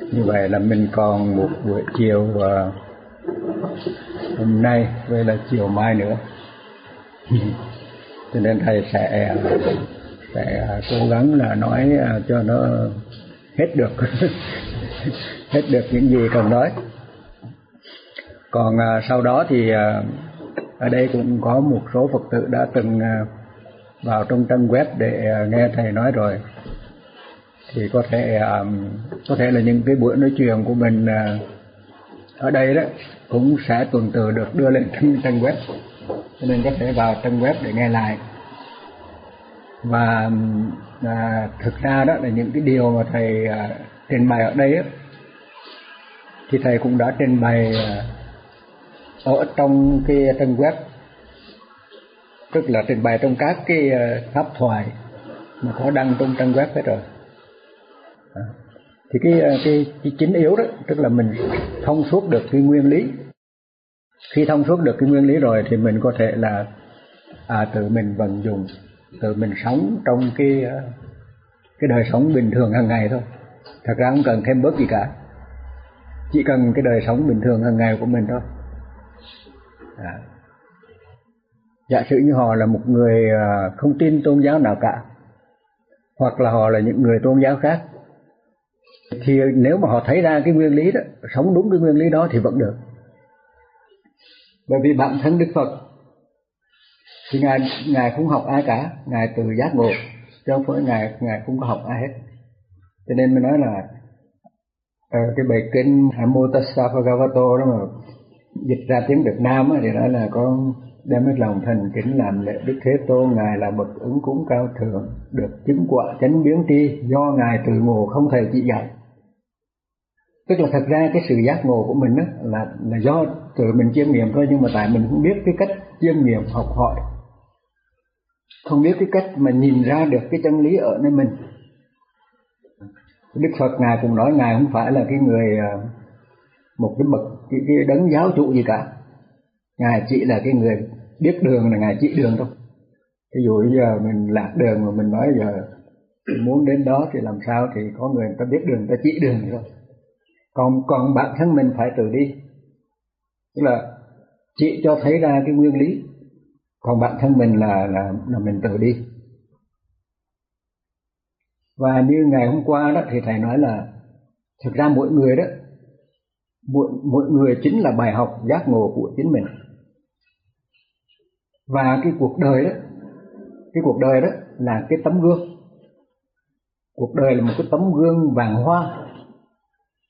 như vậy là mình còn một buổi chiều và hôm nay với là chiều mai nữa. Cho nên thầy sẽ sẽ cố gắng là nói à, cho nó hết được hết được những gì cần nói. Còn à, sau đó thì à, ở đây cũng có một số phật tử đã từng vào trong trang web để nghe thầy nói rồi thì có thể à, có thể là những cái buổi nói chuyện của mình à, ở đây đó cũng sẽ tuần tự được đưa lên trên trang web. Cho nên có thể vào trang web để nghe lại. Và à, thực ra đó là những cái điều mà thầy à, trình bày ở đây á, thì thầy cũng đã trình bày à, ở trong cái trang web. Tức là trình bày trong các cái à, pháp thoại mà có đăng trong trang web hết rồi thì cái, ờ, cái cái chính yếu đó tức là mình thông suốt được cái nguyên lý. Khi thông suốt được cái nguyên lý rồi thì mình có thể là à, tự mình vận dụng tự mình sống trong cái ờ, cái đời sống bình thường hàng ngày thôi. Thật ra không cần thêm bớt gì cả. Chỉ cần cái đời sống bình thường hàng ngày của mình thôi. À. giả sử như họ là một người ờ, không tin tôn giáo nào cả hoặc là họ là những người tôn giáo khác thì nếu mà họ thấy ra cái nguyên lý đó, sống đúng cái nguyên lý đó thì vẫn được. Bởi vì bản thân đức phật, thì ngài ngài không học ai cả, ngài từ giác ngộ, chứ không phải ngài ngài không có học ai hết. Cho nên mới nói là ờ, cái bài kinh Amutasa Tassa Bhagavato đó mà dịch ra tiếng Việt Nam thì nói là có đem hết lòng thành kính làm lễ Đức Thế Tôn, ngài là bậc ứng cúng cao thượng, được chứng quả chánh biến tri do ngài từ ngộ không thể chỉ dạy tức là thật ra cái sự giác ngộ của mình đó là là do tự mình chiêm nghiệm thôi nhưng mà tại mình không biết cái cách chiêm nghiệm học hỏi. Không biết cái cách mà nhìn ra được cái chân lý ở nơi mình. Đức Phật ngài cũng nói ngài không phải là cái người à, một cái bậc cái, cái đấng giáo chủ gì cả. Ngài chỉ là cái người biết đường là ngài chỉ đường thôi. Ví dụ bây giờ mình lạc đường mà mình nói giờ muốn đến đó thì làm sao thì có người ta biết đường ta chỉ đường thôi còn còn bản thân mình phải tự đi. Tức là chỉ cho thấy ra cái nguyên lý. Còn bản thân mình là là là mình tự đi. Và như ngày hôm qua đó thì thầy nói là thực ra mỗi người đó mỗi, mỗi người chính là bài học giác ngộ của chính mình. Và cái cuộc đời đó cái cuộc đời đó là cái tấm gương. Cuộc đời là một cái tấm gương vàng hoa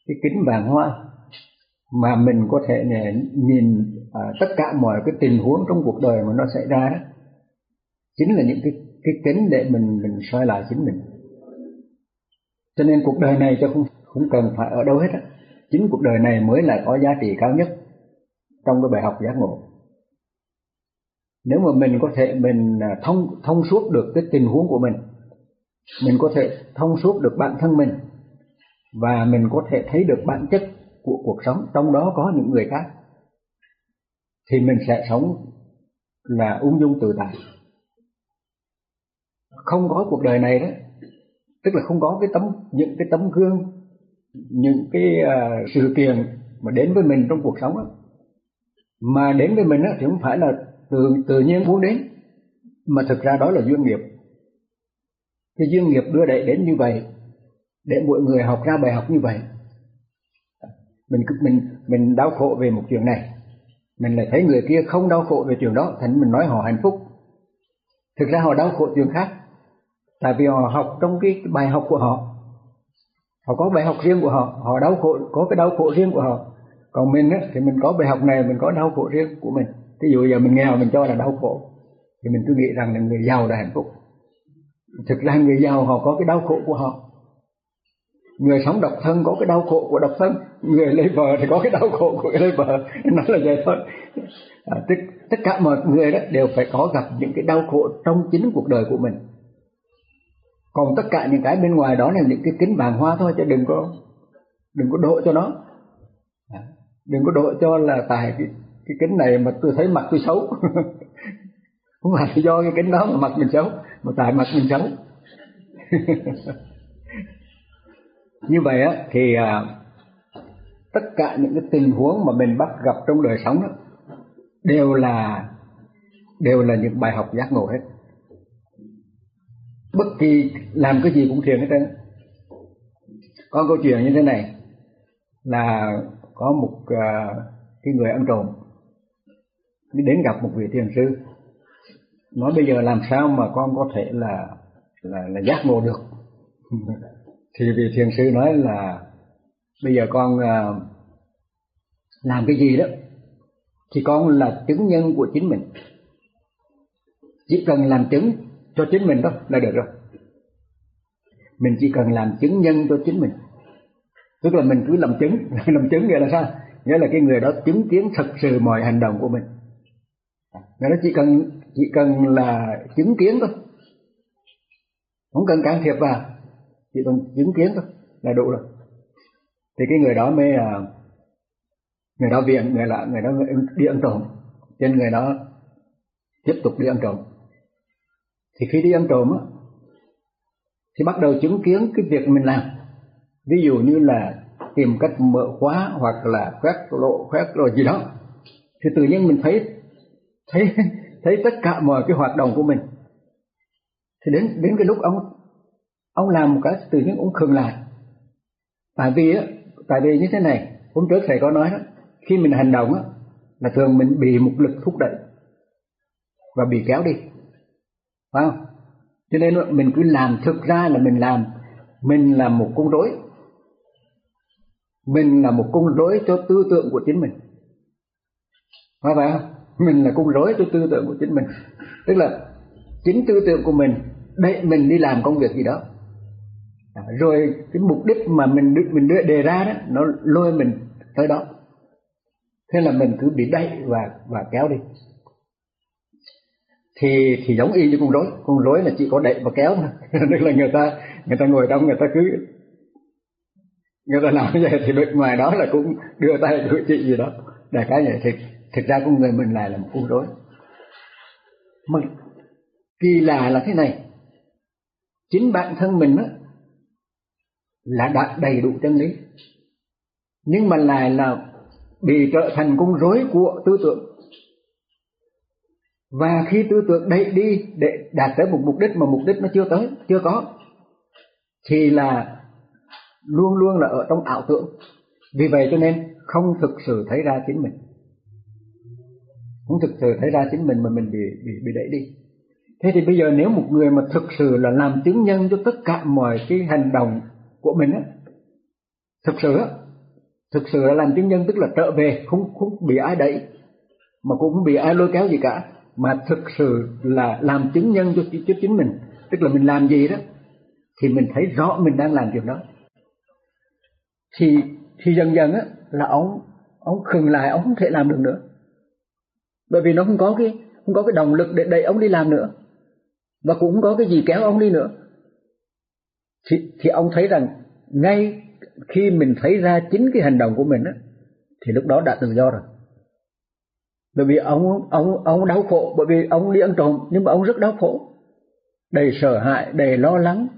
cái kính vàng hoa mà mình có thể nhìn à, tất cả mọi cái tình huống trong cuộc đời mà nó xảy ra đó chính là những cái cái kính để mình mình soi lại chính mình. Cho nên cuộc đời này cho không không cần phải ở đâu hết á. Chính cuộc đời này mới là có giá trị cao nhất trong cái bài học giác ngộ. Nếu mà mình có thể mình à, thông thông suốt được cái tình huống của mình mình có thể thông suốt được bản thân mình và mình có thể thấy được bản chất của cuộc sống. Trong đó có những người khác. Thì mình sẽ sống là ung dung tự tại. Không có cuộc đời này đó. Tức là không có cái tấm những cái tấm gương những cái uh, sự kiện mà đến với mình trong cuộc sống đó. mà đến với mình đó, thì không phải là tự tự nhiên muốn đến. Mà thực ra đó là duyên nghiệp. Cái duyên nghiệp đưa đẩy đến như vậy để mọi người học ra bài học như vậy. Mình mình mình đau khổ về một chuyện này. Mình lại thấy người kia không đau khổ về chuyện đó. Thành mình nói họ hạnh phúc. Thực ra họ đau khổ chuyện khác. Tại vì họ học trong cái bài học của họ. Họ có bài học riêng của họ. Họ đau khổ có cái đau khổ riêng của họ. Còn mình á, thì mình có bài học này mình có đau khổ riêng của mình. Ví dụ giờ mình nghèo mình cho là đau khổ. Thì mình cứ nghĩ rằng là người giàu là hạnh phúc. Thực ra người giàu họ có cái đau khổ của họ người sống độc thân có cái đau khổ của độc thân người lấy vợ thì có cái đau khổ của lấy vợ. Nó là vậy thôi. À, tức tất cả mọi người đó đều phải có gặp những cái đau khổ trong chính cuộc đời của mình. Còn tất cả những cái bên ngoài đó là những cái kính vàng hoa thôi chứ đừng có đừng có độ cho nó. À, đừng có độ cho là tại cái, cái kính này mà tôi thấy mặt tôi xấu. Không phải do cái kính đó mà mặt mình xấu mà tại mặt mình xấu. như vậy á thì à, tất cả những cái tình huống mà mình bắt gặp trong đời sống đó, đều là đều là những bài học giác ngộ hết. Bất kỳ làm cái gì cũng thiền hết trơn có câu chuyện như thế này là có một à, cái người ăn trộm đi đến gặp một vị thiền sư. Nói bây giờ làm sao mà con có thể là là là giác ngộ được? thì vị thiền sư nói là bây giờ con à, làm cái gì đó thì con là chứng nhân của chính mình. Chỉ cần làm chứng cho chính mình đó là được rồi. Mình chỉ cần làm chứng nhân cho chính mình. Tức là mình cứ làm chứng. Làm chứng nghĩa là sao? Nghĩa là cái người đó chứng kiến thật sự mọi hành động của mình. Người đó chỉ cần chỉ cần là chứng kiến thôi. Không cần can thiệp vào chỉ cần chứng kiến thôi là đủ rồi. Thì cái người đó mới à, người đó viện người lạ người đó đi ăn trộm. Trên người đó tiếp tục đi ăn trộm. Thì khi đi ăn trộm á thì bắt đầu chứng kiến cái việc mình làm. Ví dụ như là tìm cách mở khóa hoặc là khoét lộ khoét rồi gì đó. Thì tự nhiên mình thấy thấy thấy tất cả mọi cái hoạt động của mình. Thì đến đến cái lúc ông ông làm một cái tự nhiên ông khừng lại. Tại vì á, tại vì như thế này, hôm trước thầy có nói đó, khi mình hành động á, là thường mình bị một lực thúc đẩy và bị kéo đi. Phải không? Cho nên mình cứ làm thực ra là mình làm. Mình là một con rối. Mình là một con rối cho tư tưởng của chính mình. Phải không? Mình là con rối cho tư tưởng của chính mình. Tức là chính tư tưởng của mình, để mình đi làm công việc gì đó à, rồi cái mục đích mà mình mình đưa đề ra đó nó lôi mình tới đó. Thế là mình cứ bị đẩy và và kéo đi. Thì thì giống y như con rối. Con rối là chỉ có đẩy và kéo thôi. Tức là người ta người ta ngồi trong người ta cứ người ta làm như vậy thì bên ngoài đó là cũng đưa tay cử chỉ gì đó. Đại cái vậy. Thì thực ra con người mình lại là một con rối. Mà kỳ lạ là thế này. Chính bản thân mình á là đã đầy đủ chân lý. Nhưng mà lại là bị trở thành con rối của tư tưởng. Và khi tư tưởng đẩy đi để đạt tới một mục đích mà mục đích nó chưa tới, chưa có, thì là luôn luôn là ở trong ảo tưởng. Vì vậy cho nên không thực sự thấy ra chính mình. Không thực sự thấy ra chính mình mà mình bị bị bị đẩy đi. Thế thì bây giờ nếu một người mà thực sự là làm chứng nhân cho tất cả mọi cái hành động của mình á. Thực sự á thực sự là làm chứng nhân tức là trở về không không bị ai đẩy mà cũng không bị ai lôi kéo gì cả mà thực sự là làm chứng nhân cho, cho chính mình. Tức là mình làm gì đó thì mình thấy rõ mình đang làm điều đó. Thì thì dần dần á là ông ông khừng lại ông không thể làm được nữa. Bởi vì nó không có cái không có cái động lực để đẩy ông đi làm nữa. Và cũng không có cái gì kéo ông đi nữa thì thì ông thấy rằng ngay khi mình thấy ra chính cái hành động của mình á thì lúc đó đã tự do rồi. Bởi vì ông ông ông đau khổ bởi vì ông đi ăn trộm nhưng mà ông rất đau khổ. Đầy sợ hãi đầy lo lắng.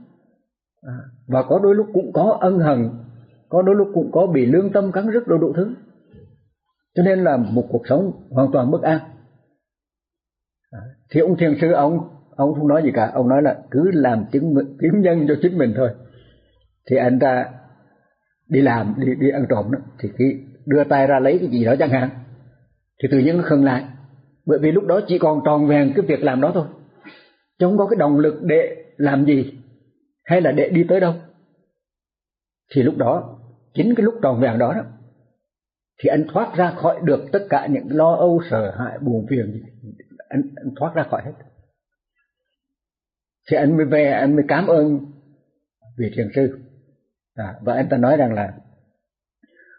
À, và có đôi lúc cũng có ân hận có đôi lúc cũng có bị lương tâm cắn rứt đủ đủ thứ. Cho nên là một cuộc sống hoàn toàn bất an. À, thì ông thiền sư ông ông không nói gì cả. Ông nói là cứ làm chứng kiếm nhân cho chính mình thôi. Thì anh ta đi làm đi đi ăn trộm đó. Thì khi đưa tay ra lấy cái gì đó chẳng hạn thì tự nhiên nó khựng lại. Bởi vì lúc đó chỉ còn tròn vẹn cái việc làm đó thôi. Chứ không có cái động lực để làm gì hay là để đi tới đâu. Thì lúc đó chính cái lúc tròn vẹn đó đó thì anh thoát ra khỏi được tất cả những lo âu sợ hãi buồn phiền anh, anh thoát ra khỏi hết thì anh mới về anh mới cảm ơn vị thiền sư. À, và anh ta nói rằng là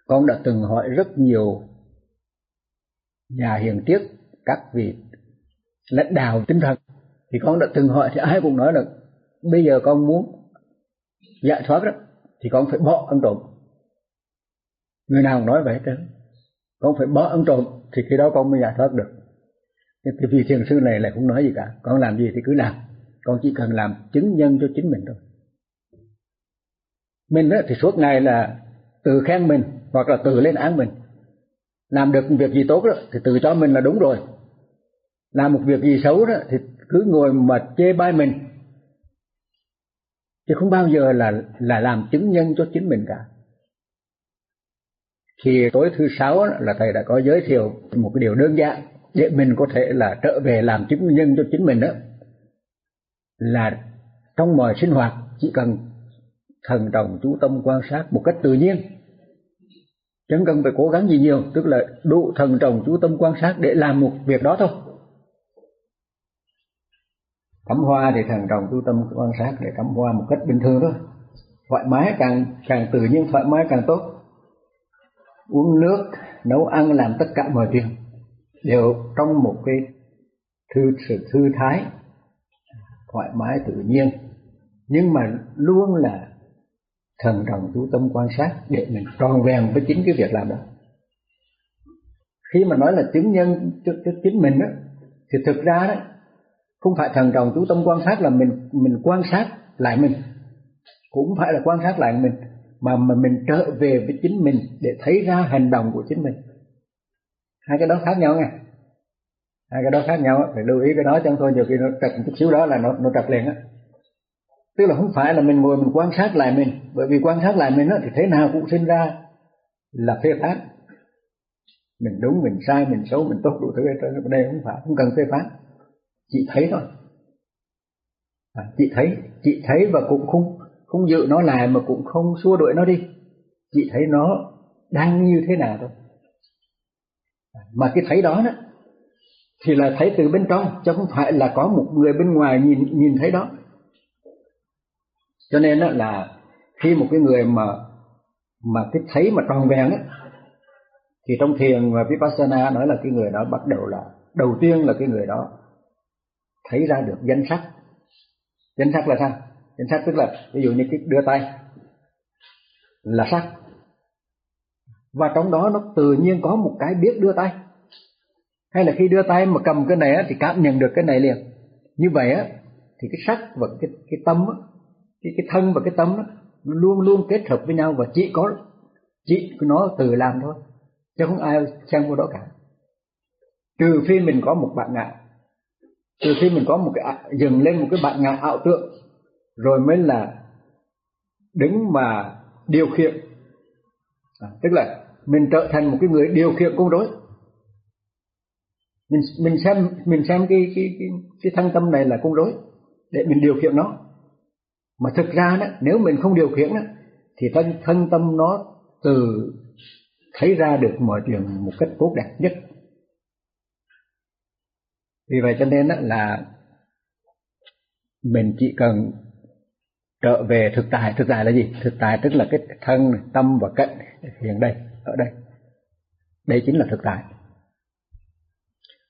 con đã từng hỏi rất nhiều nhà hiền triết các vị lãnh đạo tinh thần. Thì con đã từng hỏi thì ai cũng nói là bây giờ con muốn giải thoát đó thì con phải bỏ ăn trộm người nào cũng nói vậy chứ con phải bỏ ăn trộm thì khi đó con mới giải thoát được. Cái vị thiền sư này lại không nói gì cả. Con làm gì thì cứ làm con chỉ cần làm chứng nhân cho chính mình thôi. Mình á, thì suốt ngày là tự khen mình hoặc là tự lên án mình. Làm được việc gì tốt đó, thì tự cho mình là đúng rồi. Làm một việc gì xấu đó thì cứ ngồi mà chê bai mình. Chứ không bao giờ là là làm chứng nhân cho chính mình cả. Thì tối thứ sáu là thầy đã có giới thiệu một cái điều đơn giản để mình có thể là trở về làm chứng nhân cho chính mình đó là trong mọi sinh hoạt chỉ cần thần đồng chú tâm quan sát một cách tự nhiên. Chẳng cần phải cố gắng gì nhiều, tức là đủ thần trọng chú tâm quan sát để làm một việc đó thôi. Cắm hoa thì thần trọng chú tâm quan sát để cắm hoa một cách bình thường thôi. Thoải mái càng càng tự nhiên, thoải mái càng tốt. Uống nước, nấu ăn, làm tất cả mọi việc đều trong một cái thư, sự thư thái thoải mái tự nhiên. Nhưng mà luôn là thần đồng chú tâm quan sát để mình tròn vẹn với chính cái việc làm đó. Khi mà nói là chứng nhân cho, cho chính mình đó thì thực ra đó không phải thần đồng chú tâm quan sát là mình mình quan sát lại mình. Cũng phải là quan sát lại mình mà mà mình trở về với chính mình để thấy ra hành động của chính mình. Hai cái đó khác nhau nha hai cái đó khác nhau phải lưu ý cái đó chẳng thôi nhiều khi nó trật chút xíu đó là nó nó trật liền á. Tức là không phải là mình ngồi mình quan sát lại mình bởi vì quan sát lại mình á thì thế nào cũng sinh ra là phê phán. Mình đúng mình sai mình xấu mình tốt đủ thứ hết trơn đây không phải không cần phê phán. Chị thấy thôi. À, chị thấy chị thấy và cũng không không dự nó lại mà cũng không xua đuổi nó đi. Chị thấy nó đang như thế nào thôi. À, mà cái thấy đó đó thì là thấy từ bên trong, chứ không phải là có một người bên ngoài nhìn nhìn thấy đó. Cho nên đó là khi một cái người mà mà cái thấy mà tròn vẹn á, thì trong thiền và vipassana nói là cái người đó bắt đầu là, đầu tiên là cái người đó thấy ra được danh sắc. Danh sắc là sao? Danh sắc tức là, ví dụ như cái đưa tay là sắc. Và trong đó nó tự nhiên có một cái biết đưa tay hay là khi đưa tay mà cầm cái này thì cảm nhận được cái này liền. Như vậy á thì cái sắc và cái cái tâm á, cái cái thân và cái tâm á, nó luôn luôn kết hợp với nhau và chỉ có chỉ nó tự làm thôi chứ không ai xem vô đó cả. Trừ khi mình có một bạn ngạ. Trừ khi mình có một cái dừng lên một cái bạn ngạ ảo tượng rồi mới là đứng mà điều khiển. À, tức là mình trở thành một cái người điều khiển cung đối mình mình xem mình xem cái cái cái, cái thân tâm này là cung rối để mình điều khiển nó. Mà thực ra đó nếu mình không điều khiển đó thì thân thân tâm nó từ thấy ra được mọi chuyện một cách tốt đẹp nhất. Vì vậy cho nên đó là mình chỉ cần trở về thực tại. Thực tại là gì? Thực tại tức là cái thân tâm và cận hiện đây ở đây. Đây chính là thực tại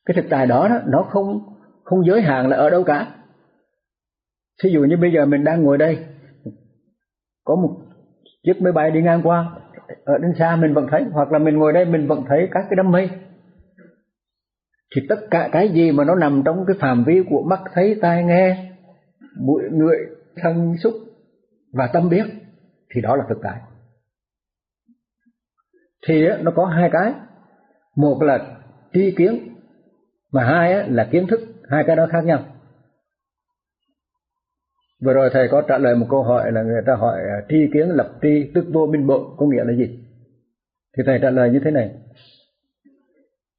cái thực tại đó, đó nó không không giới hạn là ở đâu cả. Thí dụ như bây giờ mình đang ngồi đây có một chiếc máy bay đi ngang qua ở đến xa mình vẫn thấy hoặc là mình ngồi đây mình vẫn thấy các cái đám mây. Thì tất cả cái gì mà nó nằm trong cái phạm vi của mắt thấy tai nghe mũi ngửi thân xúc và tâm biết thì đó là thực tại. Thì nó có hai cái. Một là tri kiến mà hai á, là kiến thức, hai cái đó khác nhau. Vừa rồi thầy có trả lời một câu hỏi là người ta hỏi à, tri kiến lập tri tức vô minh bộ có nghĩa là gì? Thì thầy trả lời như thế này.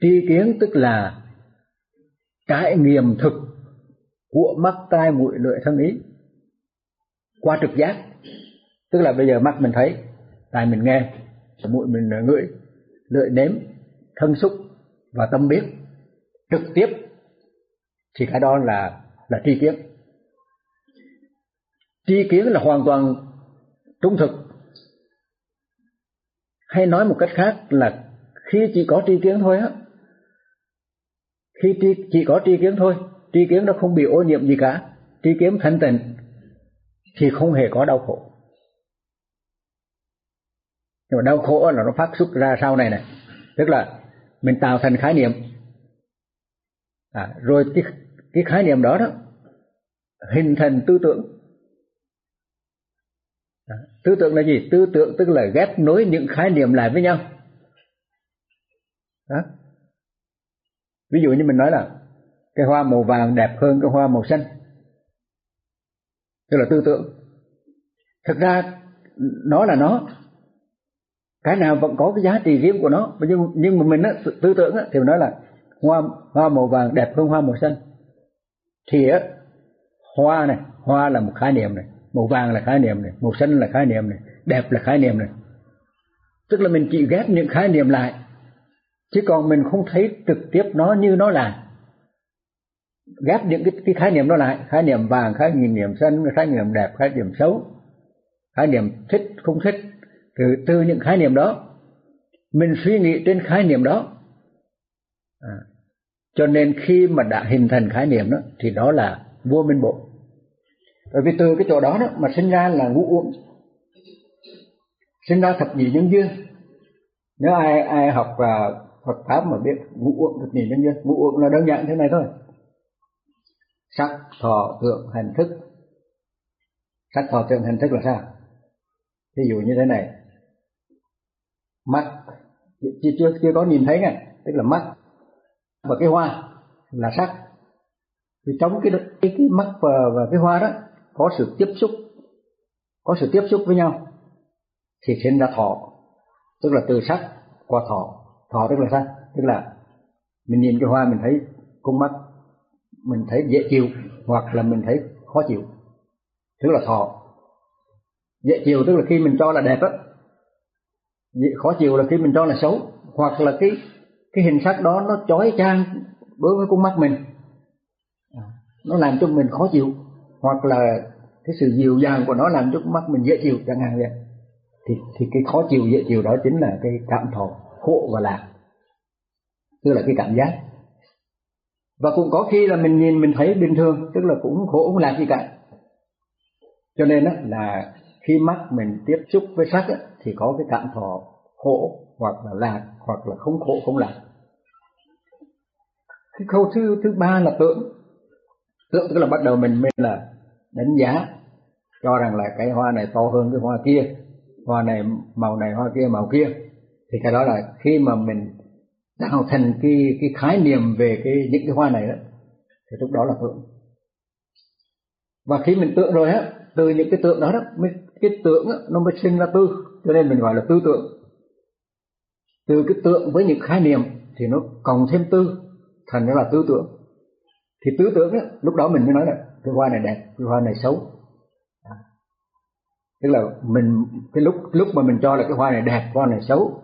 Tri kiến tức là trải nghiệm thực của mắt, tai, mũi, lưỡi, thân ý qua trực giác. Tức là bây giờ mắt mình thấy, tai mình nghe, mũi mình ngửi, lưỡi nếm, thân xúc và tâm biết trực tiếp. Thì cái đó là là tri kiến. Tri kiến là hoàn toàn trung thực. Hay nói một cách khác là khi chỉ có tri kiến thôi á khi tri, chỉ có tri kiến thôi tri kiến nó không bị ô nhiễm gì cả. Tri kiến thanh tịnh thì không hề có đau khổ. Nhưng mà đau khổ là nó phát xuất ra sau này này. Tức là mình tạo thành khái niệm à, rồi cái, cái khái niệm đó đó hình thành tư tưởng. À, tư tưởng là gì? Tư tưởng tức là ghép nối những khái niệm lại với nhau. Đó. ví dụ như mình nói là cái hoa màu vàng đẹp hơn cái hoa màu xanh. Tức là tư tưởng. Thực ra nó là nó. Cái nào vẫn có cái giá trị riêng của nó. Nhưng nhưng mà mình á tư tưởng á thì mình nói là hoa hoa màu vàng đẹp hơn hoa màu xanh thì á hoa này hoa là một khái niệm này màu vàng là khái niệm này màu xanh là khái niệm này đẹp là khái niệm này tức là mình chỉ ghép những khái niệm lại chứ còn mình không thấy trực tiếp nó như nó là ghép những cái, cái khái niệm đó lại khái niệm vàng khái niệm xanh khái niệm đẹp khái niệm xấu khái niệm thích không thích từ từ những khái niệm đó mình suy nghĩ trên khái niệm đó à, cho nên khi mà đã hình thành khái niệm đó thì đó là vô minh bộ. Bởi vì từ cái chỗ đó, đó mà sinh ra là ngũ uẩn. Sinh ra thập nhị nhân duyên. Nếu ai ai học uh, Phật pháp mà biết ngũ uẩn thập nhị nhân duyên ngũ uẩn là đơn giản thế này thôi. Sắc thọ tưởng, hành thức. Sắc thọ tưởng hành thức là sao? Ví dụ như thế này. Mắt. Chưa chưa chưa có nhìn thấy này tức là mắt và cái hoa là sắc. Thì trong cái cái, cái mắt và, và cái hoa đó có sự tiếp xúc có sự tiếp xúc với nhau. Thì sinh ra thọ tức là từ sắc qua thọ. Thọ tức là sao tức là mình nhìn cái hoa mình thấy cung mắt mình thấy dễ chịu hoặc là mình thấy khó chịu. Tức là thọ. Dễ chịu tức là khi mình cho là đẹp á. Khó chịu là khi mình cho là xấu hoặc là cái cái hình sắc đó nó chói chang đối với con mắt mình. Nó làm cho mình khó chịu. Hoặc là cái sự dịu dàng của nó làm cho con mắt mình dễ chịu chẳng hạn vậy. Thì thì cái khó chịu dễ chịu đó chính là cái cảm thọ khổ và lạc. Tức là cái cảm giác. Và cũng có khi là mình nhìn mình thấy bình thường tức là cũng khổ không lạc gì cả. Cho nên đó là khi mắt mình tiếp xúc với sắc á, thì có cái cảm thọ khổ hoặc là lạc hoặc là không khổ không lạc. Cái câu thứ thứ ba là tưởng. Tưởng tức là bắt đầu mình mới là đánh giá cho rằng là cái hoa này to hơn cái hoa kia hoa này màu này hoa kia màu kia. Thì cái đó là khi mà mình tạo thành cái cái khái niệm về cái những cái hoa này đó thì lúc đó là tượng và khi mình tượng rồi á từ những cái tượng đó đó mới cái tượng á, nó mới sinh ra tư. Cho nên mình gọi là tư tượng từ cái tượng với những khái niệm thì nó cộng thêm tư, thành ra là tư tưởng. Thì tư tưởng ấy lúc đó mình mới nói là cái hoa này đẹp, cái hoa này xấu. Tức là mình, cái lúc lúc mà mình cho là cái hoa này đẹp, hoa này xấu,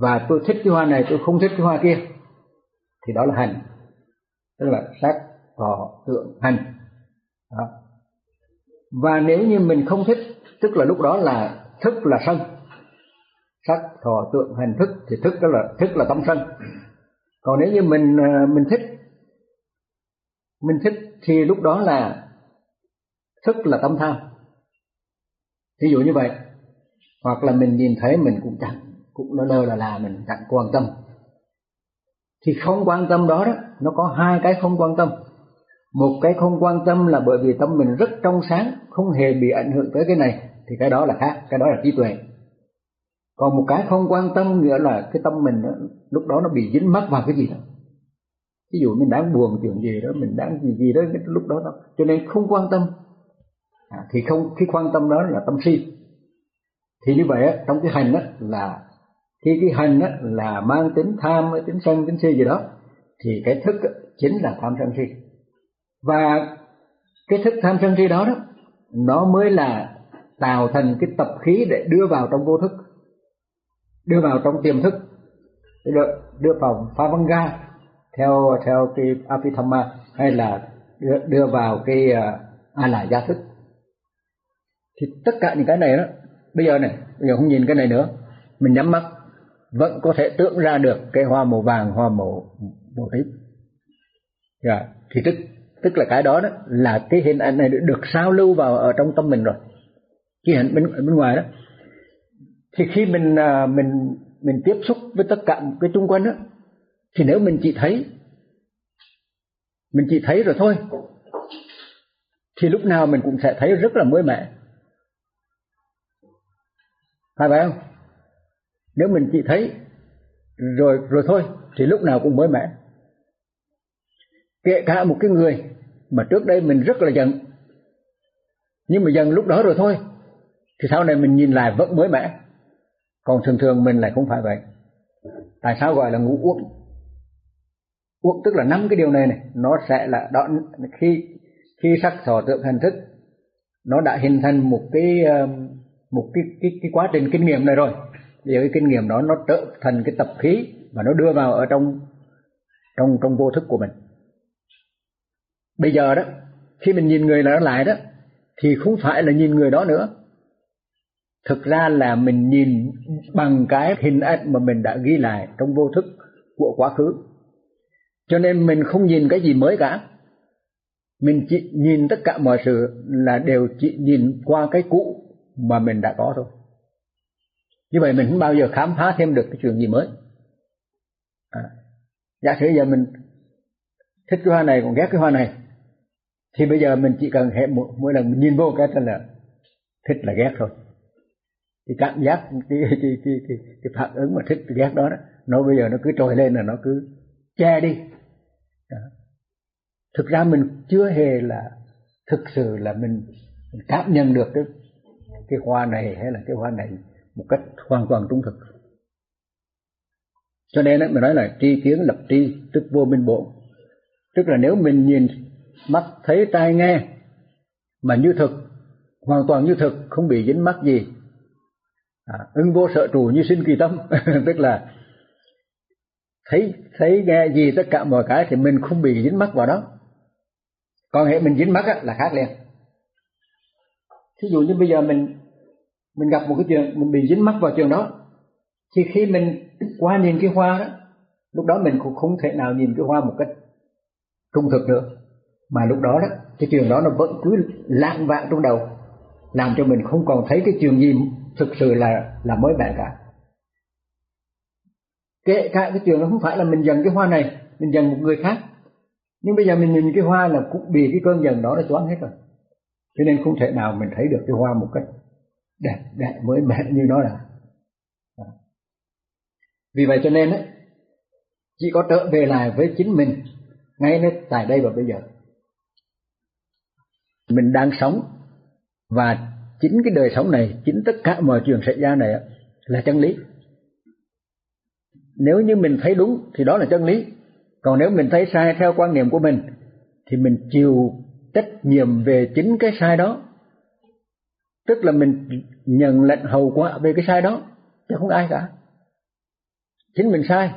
và tôi thích cái hoa này, tôi không thích cái hoa kia, thì đó là hành. Tức là sắc thọ tượng, hành. Đó. và nếu như mình không thích, tức là lúc đó là thức là sân thọ tượng hành thức thì thức đó là thức là tâm sân. Còn nếu như mình à, mình thích mình thích thì lúc đó là thức là tâm tham. Ví dụ như vậy. Hoặc là mình nhìn thấy mình cũng chẳng, cũng lơ lơ là là, mình chẳng quan tâm. Thì không quan tâm đó đó, nó có hai cái không quan tâm. Một cái không quan tâm là bởi vì tâm mình rất trong sáng, không hề bị ảnh hưởng tới cái này, thì cái đó là khác, cái đó là trí tuệ còn một cái không quan tâm nghĩa là cái tâm mình đó, lúc đó nó bị dính mắc vào cái gì đó. Ví dụ mình đang buồn chuyện gì đó mình đang gì gì đó cái lúc đó đó. Cho nên không quan tâm. À, thì không khi quan tâm đó là tâm si. Thì như vậy á, trong cái hành đó là khi cái hành đó là mang tính tham tính sân tính si gì đó thì cái thức đó, chính là tham sân si. Và cái thức tham sân si đó đó nó mới là tạo thành cái tập khí để đưa vào trong vô thức đưa vào trong tiềm thức đưa, đưa vào phá văn ga theo theo cái apithama hay là đưa, đưa vào cái à, uh, a la gia thức thì tất cả những cái này đó bây giờ này bây giờ không nhìn cái này nữa mình nhắm mắt vẫn có thể tưởng ra được cái hoa màu vàng hoa màu màu tím yeah. Dạ, thì tức tức là cái đó đó là cái hình ảnh này được sao lưu vào ở trong tâm mình rồi cái hình bên bên ngoài đó thì khi mình à, mình mình tiếp xúc với tất cả cái xung quanh đó thì nếu mình chỉ thấy, mình chỉ thấy rồi thôi, thì lúc nào mình cũng sẽ thấy rất là mới mẻ. Phải vậy không? Nếu mình chỉ thấy rồi rồi thôi, thì lúc nào cũng mới mẻ. Kể cả một cái người mà trước đây mình rất là giận, nhưng mà dần lúc đó rồi thôi, thì sau này mình nhìn lại vẫn mới mẻ còn thường thường mình lại không phải vậy. Tại sao gọi là ngũ uất uất tức là năm cái điều này này, nó sẽ là đó, khi khi sắc thọ tượng hình thức, nó đã hình thành một cái một cái cái cái quá trình kinh nghiệm này rồi. Giờ cái kinh nghiệm đó nó trở thành cái tập khí mà nó đưa vào ở trong trong trong vô thức của mình. Bây giờ đó, khi mình nhìn người đó lại đó, thì không phải là nhìn người đó nữa thực ra là mình nhìn bằng cái hình ảnh mà mình đã ghi lại trong vô thức của quá khứ. Cho nên mình không nhìn cái gì mới cả. Mình chỉ nhìn tất cả mọi sự là đều chỉ nhìn qua cái cũ mà mình đã có thôi. Như vậy mình không bao giờ khám phá thêm được cái chuyện gì mới. À, giả sử giờ mình thích cái hoa này còn ghét cái hoa này thì bây giờ mình chỉ cần hệ mỗi, mỗi lần mình nhìn vô cái là thích là ghét thôi thì cảm giác cái cái cái cái, cái phản ứng mà thích ghét đó, đó nó bây giờ nó cứ trồi lên là nó cứ che đi. Đó. thực ra mình chưa hề là thực sự là mình, mình cảm nhận được cái cái hoa này hay là cái hoa này một cách hoàn toàn trung thực. Cho nên mình nói là tri kiến lập tri tức vô minh bộ. Tức là nếu mình nhìn mắt thấy tai nghe mà như thực hoàn toàn như thực không bị dính mắc gì à, ưng vô sợ trụ như sinh kỳ tâm. Tức là thấy thấy nghe gì tất cả mọi cái thì mình không bị dính mắc vào đó. Còn hệ mình dính mắc á, là khác liền. Thí dụ như bây giờ mình mình gặp một cái chuyện mình bị dính mắc vào chuyện đó thì khi mình qua nhìn cái hoa đó lúc đó mình cũng không thể nào nhìn cái hoa một cách trung thực nữa mà lúc đó đó cái chuyện đó nó vẫn cứ lãng vạn trong đầu làm cho mình không còn thấy cái chuyện gì thực sự là là mới mẻ cả. Kể cả cái chuyện nó không phải là mình dần cái hoa này mình dần một người khác. Nhưng bây giờ mình nhìn cái hoa là cũng bị cái cơn dần đó nó choáng hết rồi. Cho nên không thể nào mình thấy được cái hoa một cách đẹp đẹp mới mẻ như nó là. Vì vậy cho nên ấy, chỉ có trở về lại với chính mình ngay tại đây và bây giờ. Mình đang sống và chính cái đời sống này, chính tất cả mọi chuyện xảy ra này là chân lý. Nếu như mình thấy đúng thì đó là chân lý. Còn nếu mình thấy sai theo quan niệm của mình, thì mình chịu trách nhiệm về chính cái sai đó. Tức là mình nhận lệnh hậu quả về cái sai đó, chứ không ai cả. Chính mình sai,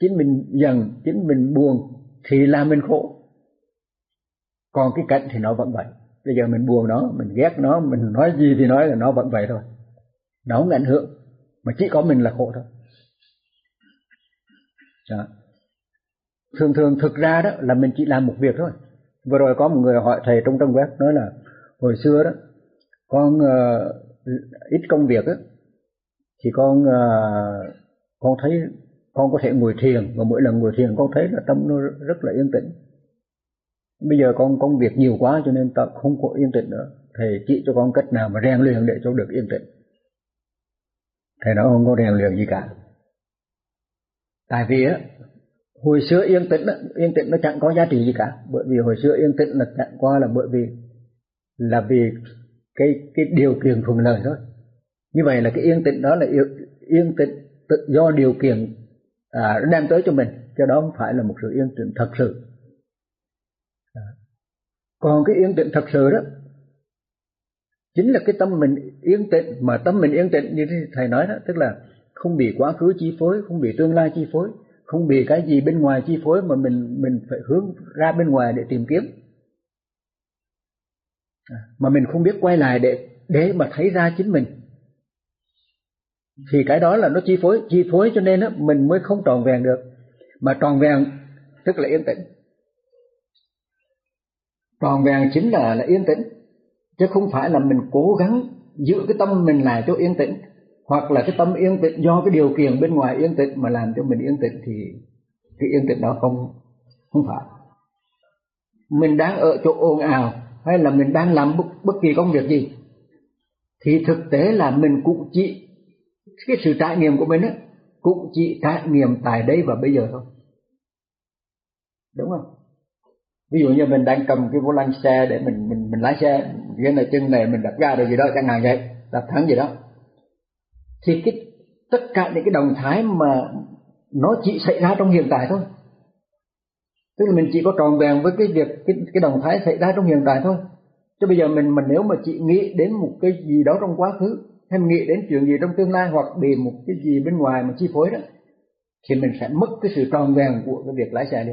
chính mình giận, chính mình buồn thì là mình khổ. Còn cái cảnh thì nó vẫn vậy bây giờ mình buồn nó mình ghét nó mình nói gì thì nói là nó vẫn vậy thôi. Nó không ảnh hưởng mà chỉ có mình là khổ thôi. Đó. thường thường thực ra đó là mình chỉ làm một việc thôi. Vừa rồi có một người hỏi thầy trong trang web nói là hồi xưa đó con uh, ít công việc á thì con uh, con thấy con có thể ngồi thiền và mỗi lần ngồi thiền con thấy là tâm nó rất là yên tĩnh bây giờ con công việc nhiều quá cho nên ta không có yên tĩnh nữa. Thầy chỉ cho con cách nào mà rèn luyện để cho được yên tĩnh. Thầy nói không có rèn luyện gì cả. Tại vì á hồi xưa yên tĩnh yên tĩnh nó chẳng có giá trị gì cả. Bởi vì hồi xưa yên tĩnh là chẳng qua là bởi vì là vì cái cái điều kiện thuận lợi thôi. Như vậy là cái yên tĩnh đó là yên, yên tĩnh tự do điều kiện à, đem tới cho mình. Cho đó không phải là một sự yên tĩnh thật sự còn cái yên tĩnh thật sự đó, chính là cái tâm mình yên tĩnh, mà tâm mình yên tĩnh như thầy nói đó, tức là không bị quá khứ chi phối, không bị tương lai chi phối, không bị cái gì bên ngoài chi phối mà mình mình phải hướng ra bên ngoài để tìm kiếm. À, mà mình không biết quay lại để để mà thấy ra chính mình. Thì cái đó là nó chi phối chi phối cho nên á, mình mới không tròn vẹn được. Mà tròn vẹn, tức là yên tĩnh tròn vẹn chính là là yên tĩnh. Chứ không phải là mình cố gắng giữ cái tâm mình lại cho yên tĩnh hoặc là cái tâm yên tĩnh do cái điều kiện bên ngoài yên tĩnh mà làm cho mình yên tĩnh thì cái yên tĩnh đó không không phải. Mình đang ở chỗ ồn ào hay là mình đang làm bất, bất kỳ công việc gì thì thực tế là mình cũng chỉ cái sự trải nghiệm của mình ấy cũng chỉ trải nghiệm tại đây và bây giờ thôi. Đúng không? Ví dụ như mình đang cầm cái vô lăng xe để mình mình mình lái xe ghế này chân này mình đập ga rồi gì đó, chẳng hạn vậy đập thắng gì đó. Thì cái, tất cả những cái động thái mà nó chỉ xảy ra trong hiện tại thôi. Tức là mình chỉ có tròn vẹn với cái việc, cái cái động thái xảy ra trong hiện tại thôi. Chứ bây giờ mình mình nếu mà chỉ nghĩ đến một cái gì đó trong quá khứ, hay nghĩ đến chuyện gì trong tương lai, hoặc bị một cái gì bên ngoài mà chi phối đó, thì mình sẽ mất cái sự tròn vẹn của cái việc lái xe đi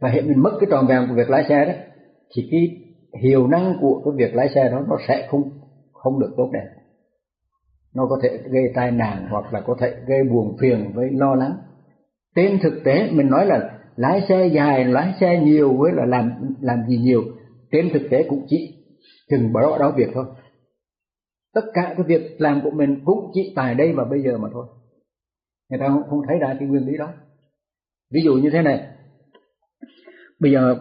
Và hiện mình mất cái tròn vẹn của việc lái xe đó thì cái hiệu năng của cái việc lái xe đó nó sẽ không không được tốt đẹp. Nó có thể gây tai nạn hoặc là có thể gây buồn phiền với lo lắng. Trên thực tế mình nói là lái xe dài lái xe nhiều với là làm làm gì nhiều trên thực tế cũng chỉ chừng đó đó việc thôi. Tất cả cái việc làm của mình cũng chỉ tại đây và bây giờ mà thôi. Người ta không, không thấy ra cái nguyên lý đó. Ví dụ như thế này bây giờ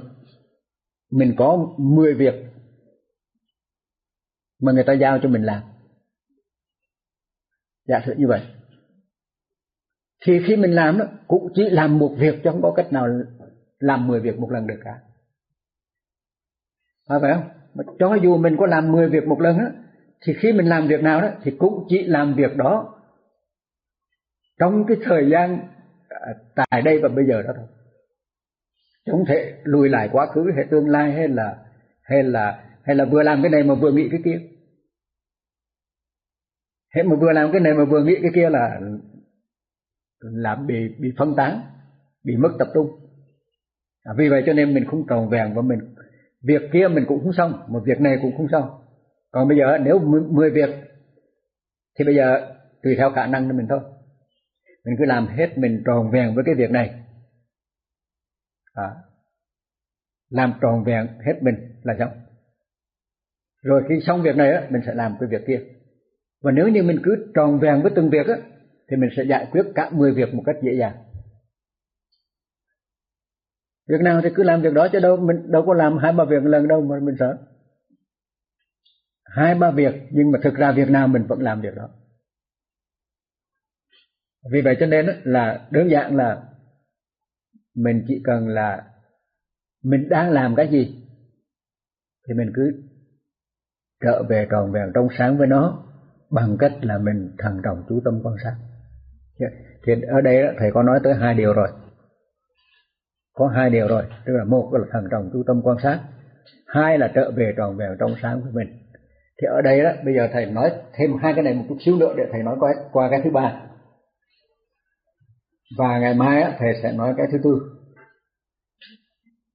mình có 10 việc mà người ta giao cho mình làm. Giả sử như vậy. Thì khi mình làm đó, cũng chỉ làm một việc chứ không có cách nào làm 10 việc một lần được cả. Phải phải không? Mà cho dù mình có làm 10 việc một lần đó thì khi mình làm việc nào đó, thì cũng chỉ làm việc đó trong cái thời gian à, tại đây và bây giờ đó thôi không thể lùi lại quá khứ hay tương lai hay là hay là hay là vừa làm cái này mà vừa nghĩ cái kia. Hay mà vừa làm cái này mà vừa nghĩ cái kia là làm bị bị phân tán bị mất tập trung. À, vì vậy cho nên mình không tròn vẹn và mình việc kia mình cũng không xong mà việc này cũng không xong. Còn bây giờ nếu 10 việc thì bây giờ tùy theo khả năng của mình thôi. Mình cứ làm hết mình tròn vẹn với cái việc này à, làm tròn vẹn hết mình là xong. Rồi khi xong việc này á mình sẽ làm cái việc kia. Và nếu như mình cứ tròn vẹn với từng việc á thì mình sẽ giải quyết cả 10 việc một cách dễ dàng. Việc nào thì cứ làm việc đó chứ đâu mình đâu có làm hai ba việc lần đâu mà mình sợ. Hai ba việc nhưng mà thực ra việc nào mình vẫn làm việc đó. Vì vậy cho nên là đơn giản là mình chỉ cần là mình đang làm cái gì thì mình cứ trở về tròn vẹn trong sáng với nó bằng cách là mình thần trọng chú tâm quan sát. Thì ở đây thầy có nói tới hai điều rồi. Có hai điều rồi, tức là một là thần trọng chú tâm quan sát, hai là trở về tròn vẹn trong sáng với mình. Thì ở đây đó, bây giờ thầy nói thêm hai cái này một chút xíu nữa để thầy nói qua qua cái thứ ba và ngày mai á, thầy sẽ nói cái thứ tư.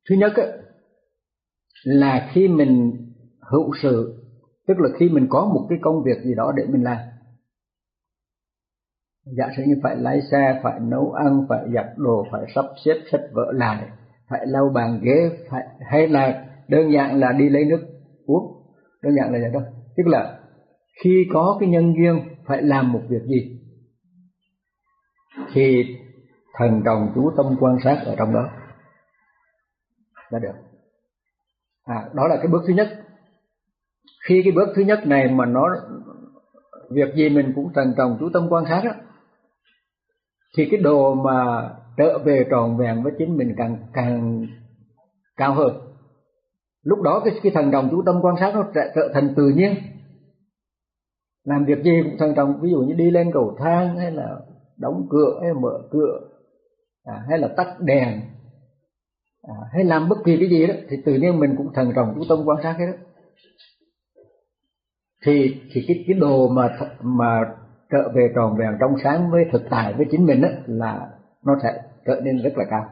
Thứ nhất á, là khi mình hữu sự tức là khi mình có một cái công việc gì đó để mình làm. Giả sử như phải lái xe phải nấu ăn phải giặt đồ phải sắp xếp sách vở lại phải lau bàn ghế phải hay là đơn giản là đi lấy nước uống. Đơn giản là vậy thôi tức là khi có cái nhân duyên phải làm một việc gì thì thần đồng chú tâm quan sát ở trong đó. Đã được. À, đó là cái bước thứ nhất. Khi cái bước thứ nhất này mà nó việc gì mình cũng thần trọng chú tâm quan sát á thì cái đồ mà trở về tròn vẹn với chính mình càng càng cao hơn. Lúc đó cái cái thần đồng chú tâm quan sát nó sẽ trở thành tự nhiên. Làm việc gì cũng thần trọng ví dụ như đi lên cầu thang hay là đóng cửa hay mở cửa à, hay là tắt đèn. À, hay làm bất kỳ cái gì đó thì tự nhiên mình cũng thần trọng chú tâm quan sát hết đó. Thì thì cái cái đồ mà mà trở về tròn vẹn trong sáng với thực tại với chính mình đó là nó sẽ trở nên rất là cao.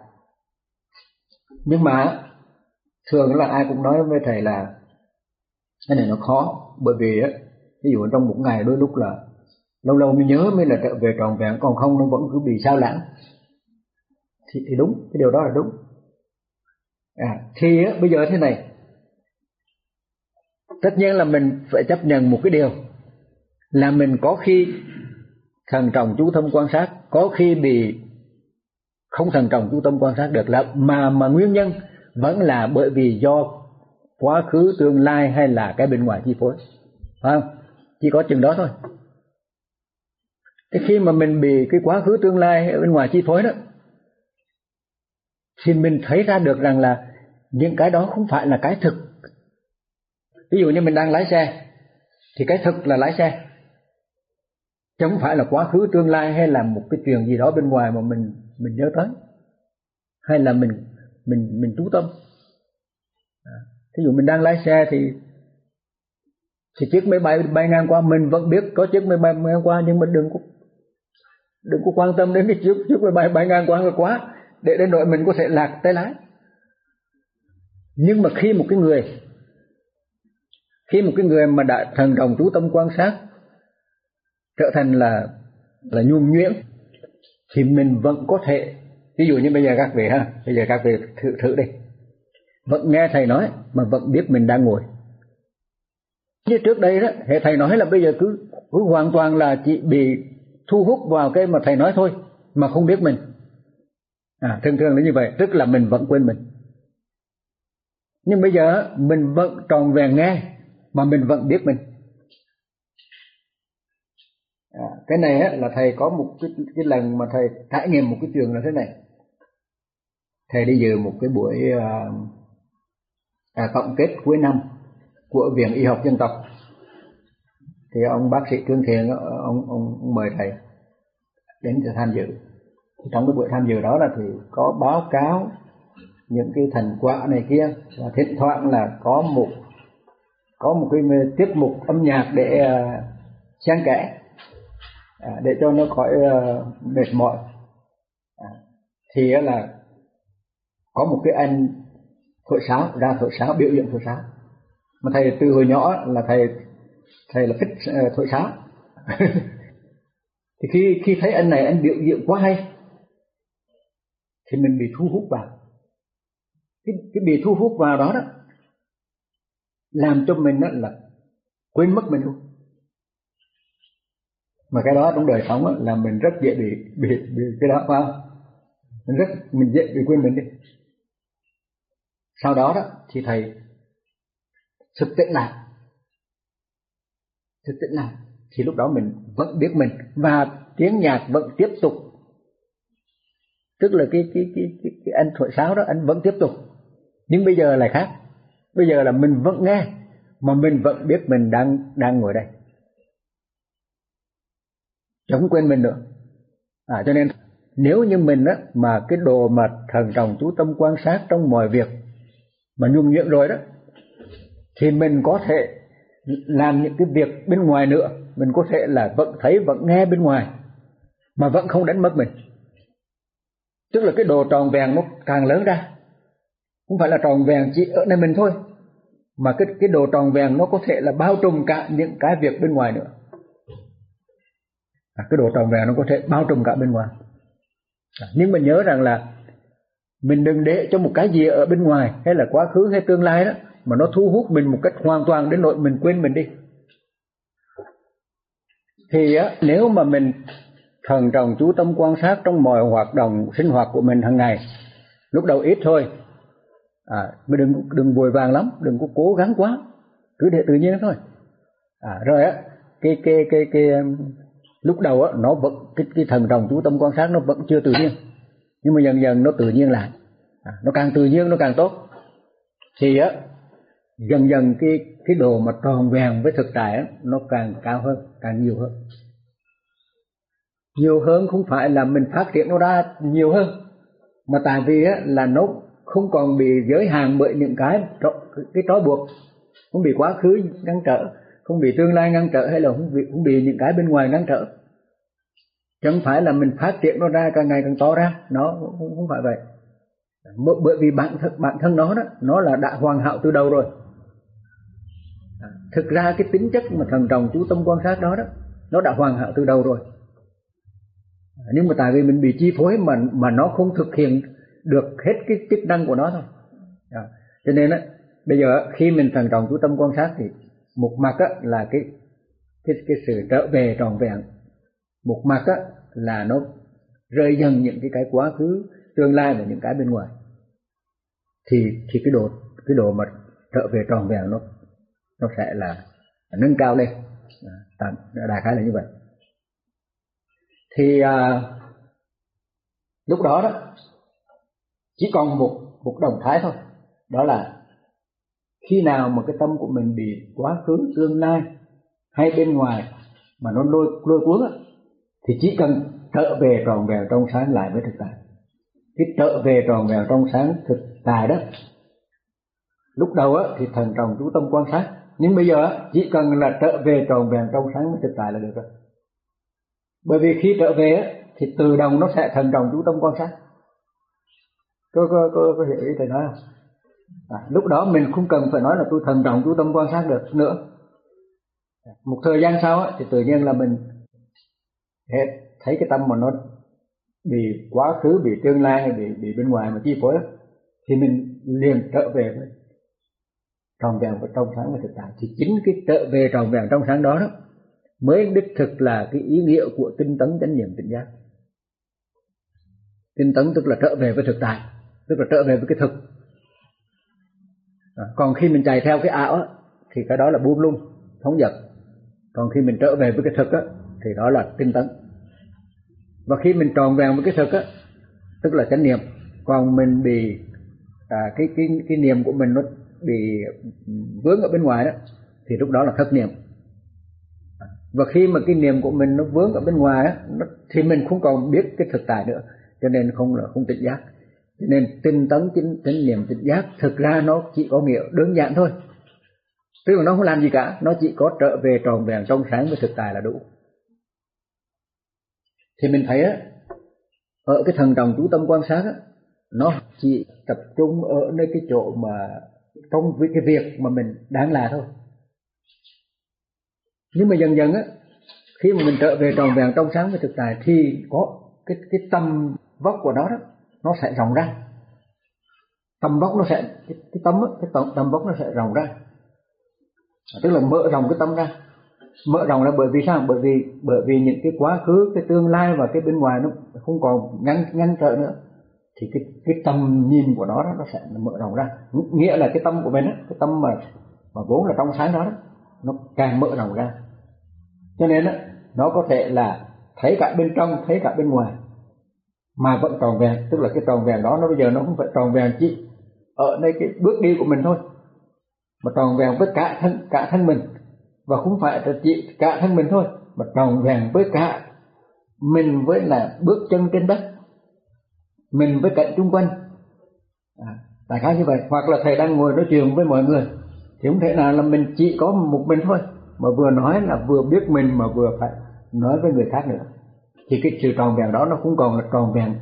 Nhưng mà thường là ai cũng nói với thầy là cái này nó khó bởi vì á ví dụ trong một ngày đôi lúc là lâu lâu mới nhớ mới là trở về tròn vẹn còn không nó vẫn cứ bị sao lãng thì, thì đúng cái điều đó là đúng. À, thì á, bây giờ thế này. Tất nhiên là mình phải chấp nhận một cái điều là mình có khi thần trọng chú tâm quan sát có khi bị không thần trọng chú tâm quan sát được là mà mà nguyên nhân vẫn là bởi vì do quá khứ tương lai hay là cái bên ngoài chi phối phải không? Chỉ có chừng đó thôi. Cái khi mà mình bị cái quá khứ tương lai ở bên ngoài chi phối đó thì mình thấy ra được rằng là những cái đó không phải là cái thực. Ví dụ như mình đang lái xe, thì cái thực là lái xe. Chứ không phải là quá khứ, tương lai hay là một cái chuyện gì đó bên ngoài mà mình mình nhớ tới. Hay là mình mình mình chú tâm. Ví thí dụ mình đang lái xe thì thì chiếc máy bay bay ngang qua, mình vẫn biết có chiếc máy bay bay ngang qua, nhưng mình đừng có đừng có quan tâm đến cái chiếc chiếc máy bay bay ngang qua quá để đến nỗi mình có thể lạc tay lái. Nhưng mà khi một cái người, khi một cái người mà đã thần đồng chú tâm quan sát, trở thành là là nhuần nhuyễn, thì mình vẫn có thể, ví dụ như bây giờ các vị ha, bây giờ các vị thử thử đi. Vẫn nghe thầy nói mà vẫn biết mình đang ngồi. Như trước đây đó hệ thầy nói là bây giờ cứ cứ hoàn toàn là chỉ bị thu hút vào cái mà thầy nói thôi, mà không biết mình à thường thường là như vậy tức là mình vẫn quên mình. Nhưng bây giờ mình vẫn tròn vẹn nghe mà mình vẫn biết mình. À, cái này á, là thầy có một cái, cái lần mà thầy trải nghiệm một cái trường là thế này. Thầy đi dự một cái buổi à, à tổng kết cuối năm của viện y học dân tộc. Thì ông bác sĩ trương thiện ông, ông, ông mời thầy đến để tham dự trong cái buổi tham dự đó là thì có báo cáo những cái thành quả này kia. Và thỉnh thoảng là có một có một cái tiết mục âm nhạc để uh, xen kẽ à, để cho nó khỏi uh, mệt mỏi. À, thì là có một cái anh thổi sáo ra thổi sáo biểu diễn thổi sáo. Mà thầy từ hồi nhỏ là thầy thầy là thích uh, thổi sáo. Thì khi khi thấy anh này anh biểu diễn quá hay thì mình bị thu hút vào. Cái, cái bị thu hút vào đó đó làm cho mình đó là quên mất mình luôn. Mà cái đó trong đời sống đó, là mình rất dễ bị bị, bị cái đó phải không? Mình rất mình dễ bị quên mình đi. Sau đó đó thì thầy thực tiễn lại. Thực tiễn lại thì lúc đó mình vẫn biết mình và tiếng nhạc vẫn tiếp tục tức là cái cái cái cái, cái anh thổi sáo đó anh vẫn tiếp tục. Nhưng bây giờ là khác. Bây giờ là mình vẫn nghe mà mình vẫn biết mình đang đang ngồi đây. Chẳng quên mình nữa. À cho nên nếu như mình á mà cái đồ mà thần trọng chú tâm quan sát trong mọi việc mà nhung nhuyễn rồi đó thì mình có thể làm những cái việc bên ngoài nữa. Mình có thể là vẫn thấy vẫn nghe bên ngoài mà vẫn không đánh mất mình tức là cái đồ tròn vẹn nó càng lớn ra. Không phải là tròn vẹn chỉ ở nơi mình thôi mà cái cái đồ tròn vẹn nó có thể là bao trùm cả những cái việc bên ngoài nữa. À, cái đồ tròn vẹn nó có thể bao trùm cả bên ngoài. À, nhưng mình nhớ rằng là mình đừng để cho một cái gì ở bên ngoài hay là quá khứ hay tương lai đó mà nó thu hút mình một cách hoàn toàn đến nỗi mình quên mình đi. Thì á, nếu mà mình thần trọng chú tâm quan sát trong mọi hoạt động sinh hoạt của mình hàng ngày. Lúc đầu ít thôi. À mình đừng đừng vội vàng lắm đừng có cố gắng quá. Cứ để tự nhiên thôi. À rồi á cái cái cái cái lúc đầu á nó vẫn cái cái thần trọng chú tâm quan sát nó vẫn chưa tự nhiên. Nhưng mà dần dần nó tự nhiên lại. À, nó càng tự nhiên nó càng tốt. Thì á dần dần cái cái đồ mà tròn vẹn với thực tại á nó càng cao hơn càng nhiều hơn nhiều hơn không phải là mình phát triển nó ra nhiều hơn mà tại vì á là nó không còn bị giới hạn bởi những cái cái trói buộc. Không bị quá khứ ngăn trở không bị tương lai ngăn trở hay là không bị không bị những cái bên ngoài ngăn trở. Chẳng phải là mình phát triển nó ra càng ngày càng to ra nó không, không phải vậy. Bởi vì bản thân bản thân nó đó nó là đã hoàn hảo từ đầu rồi. Thực ra cái tính chất mà thần trọng chú tâm quan sát đó đó nó đã hoàn hảo từ đầu rồi. À, nhưng mà tại vì mình bị chi phối mà mà nó không thực hiện được hết cái chức năng của nó thôi. À, cho nên á bây giờ khi mình thận trọng chú tâm quan sát thì một mặt á là cái cái cái sự trở về tròn vẹn. Một mặt á là nó rơi dần những cái cái quá khứ tương lai và những cái bên ngoài. Thì thì cái độ cái độ mà trở về tròn vẹn nó nó sẽ là nâng cao lên. À, đại khái là như vậy thì à, lúc đó đó chỉ còn một một động thái thôi. Đó là khi nào mà cái tâm của mình bị quá khứ tương lai hay bên ngoài mà nó lôi lôi cuốn thì chỉ cần trở về tròn vẹn trong sáng lại với thực tại. Cái trở về tròn vẹn trong sáng thực tại đó lúc đầu á thì thần trọng chú tâm quan sát. Nhưng bây giờ á chỉ cần là trở về tròn vẹn trong sáng với thực tại là được rồi bởi vì khi trở về thì từ đồng nó sẽ thần trọng chú tâm quan sát. Có có có, có hiểu ý thầy nói không? À, lúc đó mình không cần phải nói là tôi thần trọng chú tâm quan sát được nữa. Một thời gian sau thì tự nhiên là mình hết thấy cái tâm mà nó bị quá khứ bị tương lai hay bị bị bên ngoài mà chi phối thì mình liền trở về với tròn vẹn và trong sáng và thực tại. Thì chính cái trở về tròn vẹn trong sáng đó đó mới đích thực là cái ý nghĩa của tinh tấn chánh niệm tỉnh giác. Tinh tấn tức là trở về với thực tại tức là trở về với cái thực. À, còn khi mình chạy theo cái ảo á, thì cái đó là buông lung thống giật còn khi mình trở về với cái thực á, thì đó là tinh tấn. Và khi mình tròn vẹn với cái thực á, tức là chánh niệm còn mình bị à, cái cái cái niệm của mình nó bị vướng ở bên ngoài đó thì lúc đó là thất niệm và khi mà cái niệm của mình nó vướng ở bên ngoài á thì mình không còn biết cái thực tại nữa. Cho nên không là không tỉnh giác. Cho nên tinh tấn chính chánh niệm tỉnh giác, thực ra nó chỉ có nghĩa đơn giản thôi. Tức là nó không làm gì cả, nó chỉ có trở về tròn vẹn trong sáng với thực tại là đủ. Thì mình thấy á, ở cái thần đồng chú tâm quan sát á, nó chỉ tập trung ở nơi cái chỗ mà trong cái việc mà mình đang là thôi nhưng mà dần dần á khi mà mình trở về tròn vẹn trong sáng với thực tại thì có cái cái tâm vóc của nó đó nó sẽ rộng ra. Tâm vóc nó sẽ cái, cái tâm cái tâm, tâm vóc nó sẽ rộng ra. Tức là mở rộng cái tâm ra. Mở rộng là bởi vì sao? Bởi vì bởi vì những cái quá khứ cái tương lai và cái bên ngoài nó không còn ngăn ngăn trở nữa. Thì cái cái tâm nhìn của nó đó, nó sẽ mở rộng ra. Nghĩa là cái tâm của mình đó, cái tâm mà mà vốn là trong sáng đó, đó nó càng mở rộng ra. Cho nên đó, nó có thể là thấy cả bên trong thấy cả bên ngoài mà vẫn tròn vẹn. Tức là cái tròn vẹn đó nó bây giờ nó không phải tròn vẹn chỉ ở nơi cái bước đi của mình thôi mà tròn vẹn với cả thân cả thân mình. Và không phải là chỉ cả thân mình thôi mà tròn vẹn với cả mình với là bước chân trên đất mình với cạnh chung quanh. À, đại khái như vậy. Hoặc là thầy đang ngồi nói chuyện với mọi người thì không thể nào là mình chỉ có một mình thôi. Mà vừa nói là vừa biết mình mà vừa phải nói với người khác nữa. Thì cái sự tròn vẹn đó nó không còn là tròn vẹn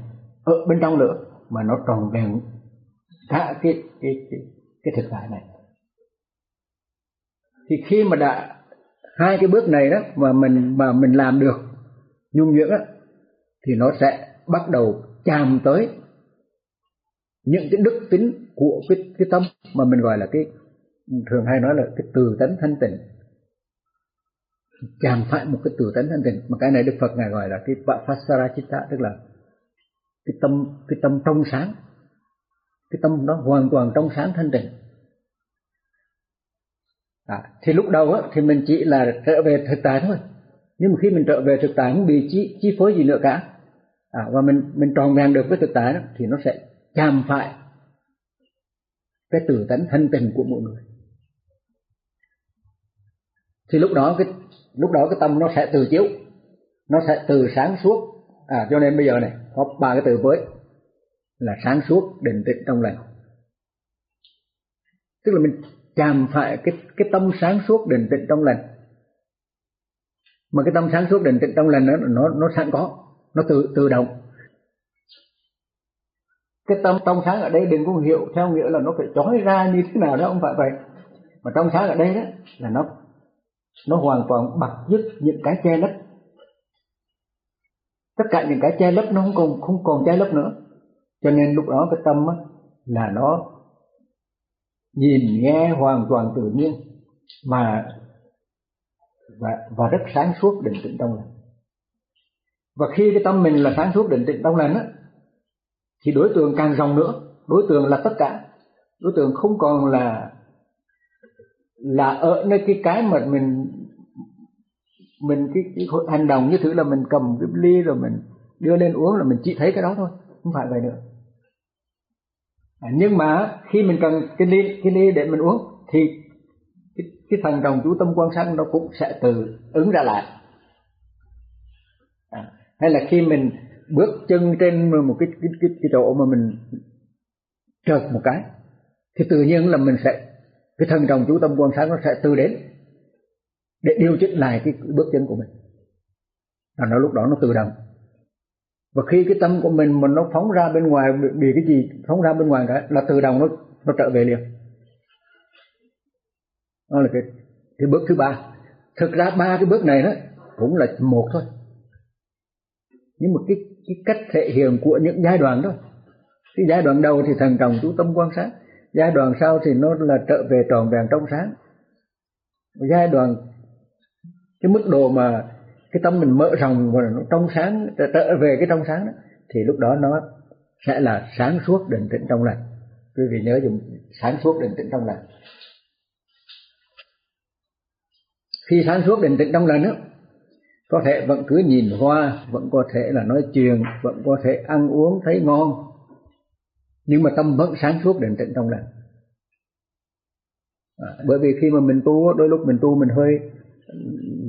ở bên trong nữa. Mà nó tròn vẹn cả cái cái cái, cái thực tại này. Thì khi mà đã hai cái bước này đó mà mình mà mình làm được nhung nhuyễn á thì nó sẽ bắt đầu chạm tới những cái đức tính của cái cái tâm mà mình gọi là cái thường hay nói là cái từ tánh thanh tịnh. Chạm phải một cái từ tánh thanh tịnh. Mà cái này Đức Phật ngài gọi là cái Vapasarachitta tức là cái tâm cái tâm trong sáng. Cái tâm nó hoàn toàn trong sáng thanh tịnh. À, thì lúc đầu á, thì mình chỉ là trở về thực tại thôi. Nhưng mà khi mình trở về thực tại không bị chi, chi phối gì nữa cả. À, và mình mình tròn vẹn được với thực tại đó thì nó sẽ chạm phải cái từ tánh thanh tịnh của mỗi người thì lúc đó cái, lúc đó cái tâm nó sẽ từ chiếu, nó sẽ từ sáng suốt. À cho nên bây giờ này, có ba cái từ với là sáng suốt, định tĩnh, trong lành. Tức là mình chạm phải cái cái tâm sáng suốt, định tĩnh, trong lành. Mà cái tâm sáng suốt, định tĩnh, trong lành nó nó nó sẵn có, nó tự tự động. Cái tâm trong sáng ở đây đừng có hiểu theo nghĩa là nó phải chói ra như thế nào đó, không phải vậy. Mà trong sáng ở đây đó là nó nó hoàn toàn bật dứt những cái che lấp. Tất cả những cái che lấp nó không còn không còn che lấp nữa. Cho nên lúc đó cái tâm á, là nó nhìn nghe hoàn toàn tự nhiên mà và và rất sáng suốt định tĩnh trong lành. Và khi cái tâm mình là sáng suốt định tĩnh trong lành á thì đối tượng càng rộng nữa. Đối tượng là tất cả. Đối tượng không còn là là ở nơi cái cái mà mình mình cái, cái hành động như thứ là mình cầm cái ly rồi mình đưa lên uống là mình chỉ thấy cái đó thôi không phải vậy nữa. À, nhưng mà khi mình cần cái ly cái ly để mình uống thì cái, cái thần đồng chú tâm quan sát nó cũng sẽ tự ứng ra lại. À, hay là khi mình bước chân trên một cái cái cái, cái chỗ mà mình trượt một cái thì tự nhiên là mình sẽ cái thần đồng chú tâm quan sát nó sẽ từ đến để điều chỉnh lại cái bước chân của mình. Và nó lúc đó nó tự động. Và khi cái tâm của mình mà nó phóng ra bên ngoài, bị cái gì phóng ra bên ngoài cái là tự động nó nó trở về liền. Đó là cái cái bước thứ ba. Thực ra ba cái bước này đó cũng là một thôi. Nhưng mà cái cái cách thể hiện của những giai đoạn đó, cái giai đoạn đầu thì thần trọng chú tâm quan sát, giai đoạn sau thì nó là trở về tròn vẹn trong sáng. Giai đoạn cái mức độ mà cái tâm mình mở rộng và nó trong sáng trở về cái trong sáng đó thì lúc đó nó sẽ là sáng suốt định tĩnh trong lành. Quý vị nhớ dùng sáng suốt định tĩnh trong lành. Khi sáng suốt định tĩnh trong lành đó có thể vẫn cứ nhìn hoa vẫn có thể là nói chuyện vẫn có thể ăn uống thấy ngon. Nhưng mà tâm vẫn sáng suốt định tĩnh trong lành. À, bởi vì khi mà mình tu đôi lúc mình tu mình hơi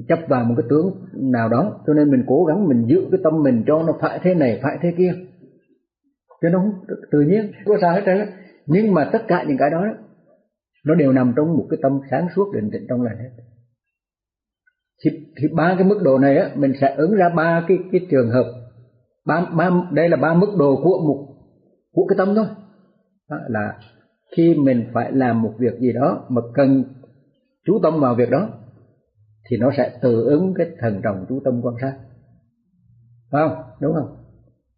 chấp vào một cái tướng nào đó. Cho nên mình cố gắng mình giữ cái tâm mình cho nó phải thế này phải thế kia. Cho nó tự nhiên có sao hết trơn nhưng mà tất cả những cái đó nó đều nằm trong một cái tâm sáng suốt định tĩnh trong lành hết. Thì, thì ba cái mức độ này á mình sẽ ứng ra ba cái cái trường hợp. Ba ba đây là ba mức độ của một của cái tâm thôi. Đó là khi mình phải làm một việc gì đó mà cần chú tâm vào việc đó thì nó sẽ tự ứng cái thần trọng chú tâm quan sát. Phải không? Đúng không?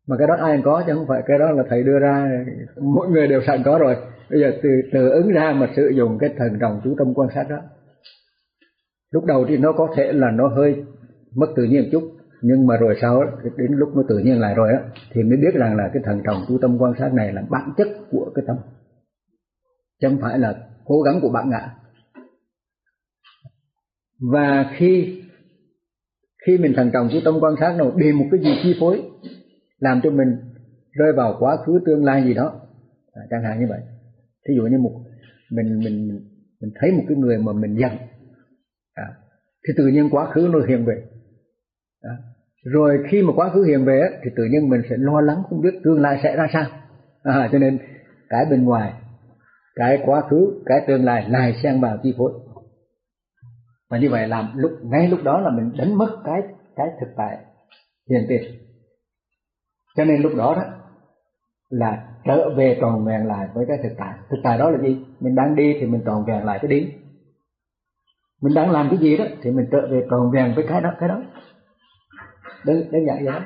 Mà cái đó ai có, chứ không phải cái đó là thầy đưa ra, mỗi người đều sẵn có rồi. Bây giờ từ từ ứng ra mà sử dụng cái thần trọng chú tâm quan sát đó, lúc đầu thì nó có thể là nó hơi mất tự nhiên chút, nhưng mà rồi sau đến lúc nó tự nhiên lại rồi á, thì mới biết rằng là cái thần trọng chú tâm quan sát này là bản chất của cái tâm. Chứ không phải là cố gắng của bạn ngã và khi khi mình thành công chú tâm quan sát nào bị một cái gì chi phối làm cho mình rơi vào quá khứ tương lai gì đó. À, chẳng hạn như vậy. Thí dụ như một mình mình mình thấy một cái người mà mình giận. À, thì tự nhiên quá khứ nó hiện về. À, rồi khi mà quá khứ hiện về thì tự nhiên mình sẽ lo lắng không biết tương lai sẽ ra sao. À, cho nên cái bên ngoài cái quá khứ cái tương lai lại xen vào chi phối và như vậy làm lúc ngay lúc đó là mình đánh mất cái cái thực tại hiện tiền. Cho nên lúc đó đó là trở về tròn vẹn lại với cái thực tại. Thực tại đó là gì? Mình đang đi thì mình tròn vẹn lại cái đi. Mình đang làm cái gì đó thì mình trở về tròn vẹn với cái đó cái đó. Đơn đơn giản vậy đó.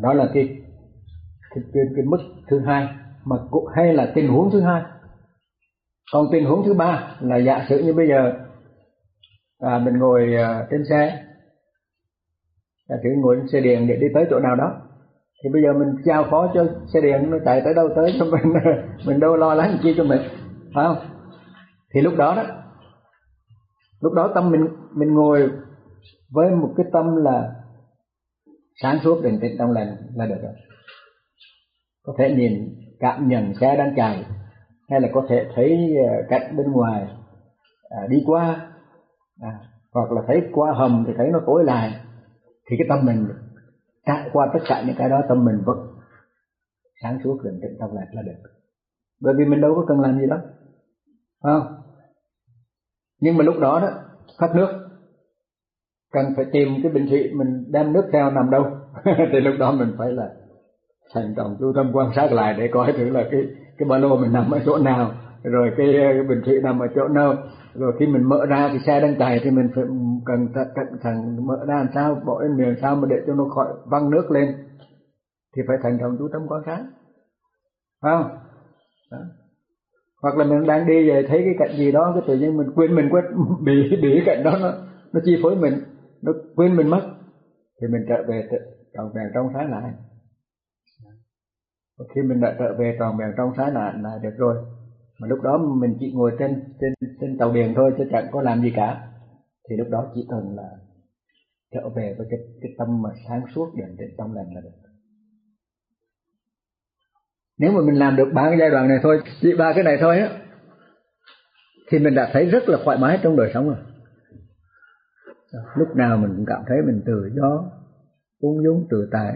Đó là cái cái, cái, cái mức thứ hai. Mà hay là tình huống thứ hai. Còn tình huống thứ ba là giả sử như bây giờ à, mình ngồi à, trên xe. À, Giả sử ngồi trên xe điện để đi tới chỗ nào đó. Thì bây giờ mình giao phó cho xe điện nó chạy tới đâu tới cho mình mình đâu lo lắng chi cho mình phải không? Thì lúc đó đó lúc đó tâm mình mình ngồi với một cái tâm là sáng suốt định tĩnh trong lành là được rồi. Có thể nhìn cảm nhận xe đang chạy hay là có thể thấy à, cảnh bên ngoài à, đi qua à, hoặc là thấy qua hầm thì thấy nó tối lại thì cái tâm mình trải qua tất cả những cái đó tâm mình vẫn sáng suốt định tĩnh trong lành là được. Bởi vì mình đâu có cần làm gì đó không? Nhưng mà lúc đó đó khát nước cần phải tìm cái bình thủy mình đem nước theo nằm đâu. Thì lúc đó mình phải là thành trọng tu tâm quan sát lại để coi thử là cái cái ba lô mình nằm ở chỗ nào rồi cái, cái bình thủy nằm ở chỗ nào? Rồi khi mình mở ra thì xe đang chạy thì mình phải cần cẩn thận mở ra làm sao? Bỏ lên miệng sao mà để cho nó khỏi văng nước lên? Thì phải thành trọng chú tâm quan sát phải không? Đó. hoặc là mình đang đi về thấy cái cạnh gì đó cái tự nhiên mình quên mình quên bị bị cái đó nó nó chi phối mình nó quên mình mất. Thì mình trở về tròn vẹn trong sáng lại. Khi mình đã trở về tròn vẹn trong sáng lại là được rồi mà lúc đó mình chỉ ngồi trên trên trên tàu điện thôi chứ chẳng có làm gì cả. Thì lúc đó chỉ cần là trở về với cái cái tâm mà sáng suốt định tĩnh tâm lành là được. Nếu mà mình làm được ba cái giai đoạn này thôi, chỉ ba cái này thôi á, thì mình đã thấy rất là thoải mái trong đời sống rồi. Lúc nào mình cũng cảm thấy mình tự do ung dung tự tại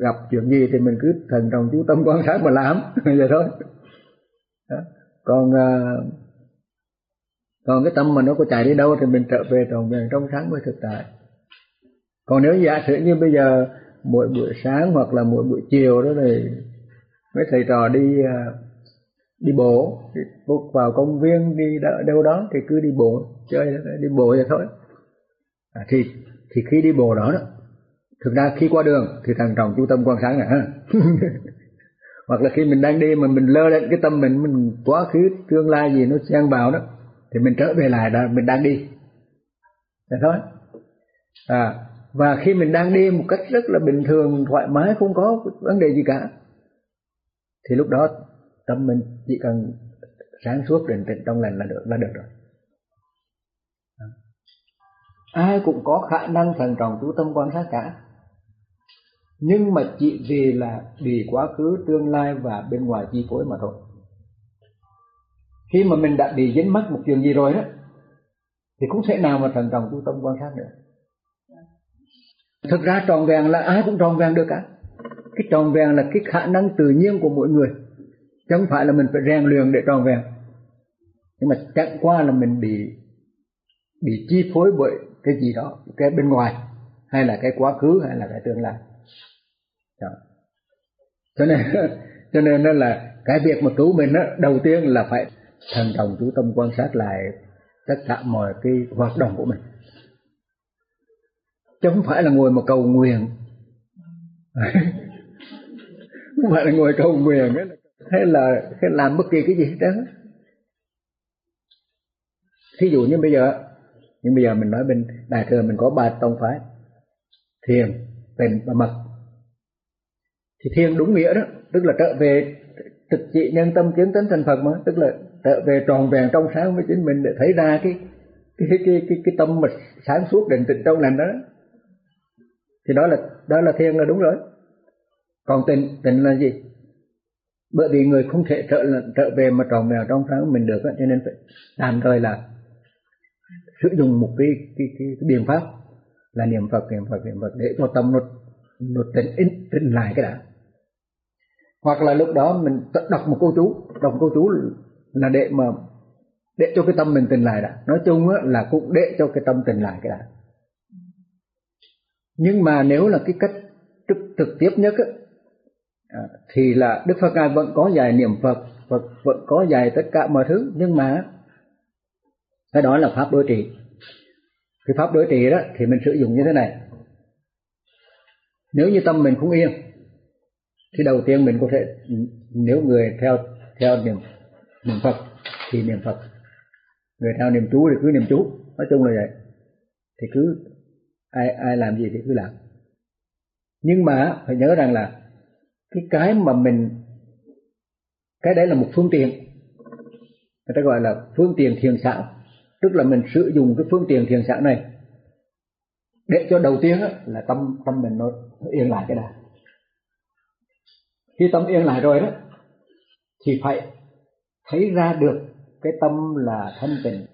gặp chuyện gì thì mình cứ thần trọng chú tâm quan sát mà làm. Vậy thôi. Đó còn à, còn cái tâm mà nó có chạy đi đâu thì mình trở về trọn vẹn trong sáng với thực tại. Còn nếu giả sử như bây giờ mỗi buổi sáng hoặc là mỗi buổi chiều đó thì mấy thầy trò đi à, đi bộ đi vào công viên đi đâu đó thì cứ đi bộ chơi đi bộ vậy thôi. À, thì thì khi đi bộ đó đó thực ra khi qua đường thì thằng trọng chú tâm quan sát này ha. hoặc là khi mình đang đi mà mình lơ lên cái tâm mình mình quá khứ, tương lai gì nó xen vào đó, thì mình trở về lại đó mình đang đi. Thế thôi. À và khi mình đang đi một cách rất là bình thường, thoải mái, không có vấn đề gì cả, thì lúc đó tâm mình chỉ cần sáng suốt định tĩnh trong lành là được là được rồi. À, ai cũng có khả năng thần trọng chú tâm quan sát cả nhưng mà chỉ vì là vì quá khứ, tương lai và bên ngoài chi phối mà thôi. Khi mà mình đã bị dính mắc một chuyện gì rồi đó, thì cũng sẽ nào mà thần trọng tu tâm quan sát được thực ra tròn vẹn là ai cũng tròn vẹn được cả. Cái tròn vẹn là cái khả năng tự nhiên của mỗi người. Chứ không phải là mình phải rèn luyện để tròn vẹn. Nhưng mà chẳng qua là mình bị bị chi phối bởi cái gì đó, cái bên ngoài, hay là cái quá khứ, hay là cái tương lai đó. cho nên cho nên đó là cái việc mà cứu mình đó, đầu tiên là phải thần đồng chú tâm quan sát lại tất cả mọi cái hoạt động của mình. Chứ không phải là ngồi mà cầu nguyện. Không phải là ngồi cầu nguyện hay là hay làm bất kỳ cái gì hết đó thí dụ như bây giờ nhưng bây giờ mình nói bên đại thừa mình có ba tông phái. Thiền tịnh và mật thì thiền đúng nghĩa đó tức là trở về thực trị nhân tâm kiến tánh thành phật mà tức là trở về tròn vẹn trong sáng với chính mình để thấy ra cái cái cái cái, cái tâm mà sáng suốt định tĩnh trong lành đó. Thì đó là đó là thiền là đúng rồi. Còn tịnh tịnh là gì? Bởi vì người không thể trở trở về mà tròn vẹn trong sáng mình được cho nên phải tạm thời là sử dụng một cái cái, cái, cái biện pháp là niệm phật niệm phật niệm phật để cho tâm nó nó tịnh tịnh lại cái đã hoặc là lúc đó mình đọc một câu chú. Đọc câu chú là để mà để cho cái tâm mình tỉnh lại đã. Nói chung á là cũng để cho cái tâm tỉnh lại cái đã. Nhưng mà nếu là cái cách trực, trực tiếp nhất á, à, thì là Đức Phật ngài vẫn có dạy niệm Phật Phật vẫn có dạy tất cả mọi thứ. Nhưng mà cái đó là pháp đối trị. Cái pháp đối trị đó thì mình sử dụng như thế này. Nếu như tâm mình không yên thì đầu tiên mình có thể, nếu người theo theo niệm niệm Phật thì niệm Phật. Người theo niệm chú thì cứ niệm chú. Nói chung là vậy. Thì cứ, ai ai làm gì thì cứ làm. Nhưng mà phải nhớ rằng là cái cái mà mình, cái đấy là một phương tiện. Người ta gọi là phương tiện thiền xảo. Tức là mình sử dụng cái phương tiện thiền xảo này để cho đầu tiên là tâm tâm mình nó yên lại cái đã khi tâm yên lại rồi đó thì phải thấy ra được cái tâm là thanh tịnh.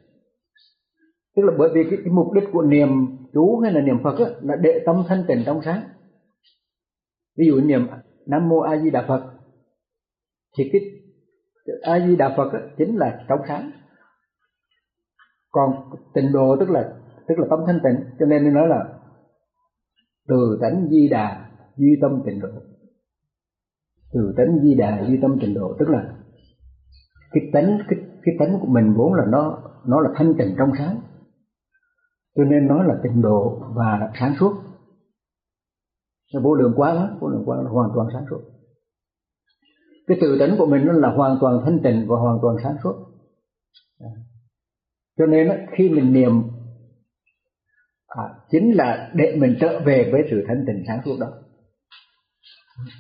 Tức là bởi vì cái, cái mục đích của niệm chú hay là niệm phật á, là để tâm thanh tịnh trong sáng. Ví dụ niệm nam mô a di đà phật thì cái a di đà phật á, chính là trong sáng. Còn tịnh độ tức là tức là tâm thanh tịnh cho nên nói là từ tánh di đà duy tâm tịnh độ từ tánh di đà duy tâm trình độ. Tức là cái tánh cái cái tánh của mình vốn là nó nó là thanh tịnh trong sáng. Cho nên nó là trình độ và sáng suốt. Nó vô lượng quá lắm vô lượng quá là hoàn toàn sáng suốt. Cái từ tánh của mình nó là hoàn toàn thanh tịnh và hoàn toàn sáng suốt. Cho nên khi mình niệm à, chính là để mình trở về với sự thanh tịnh sáng suốt đó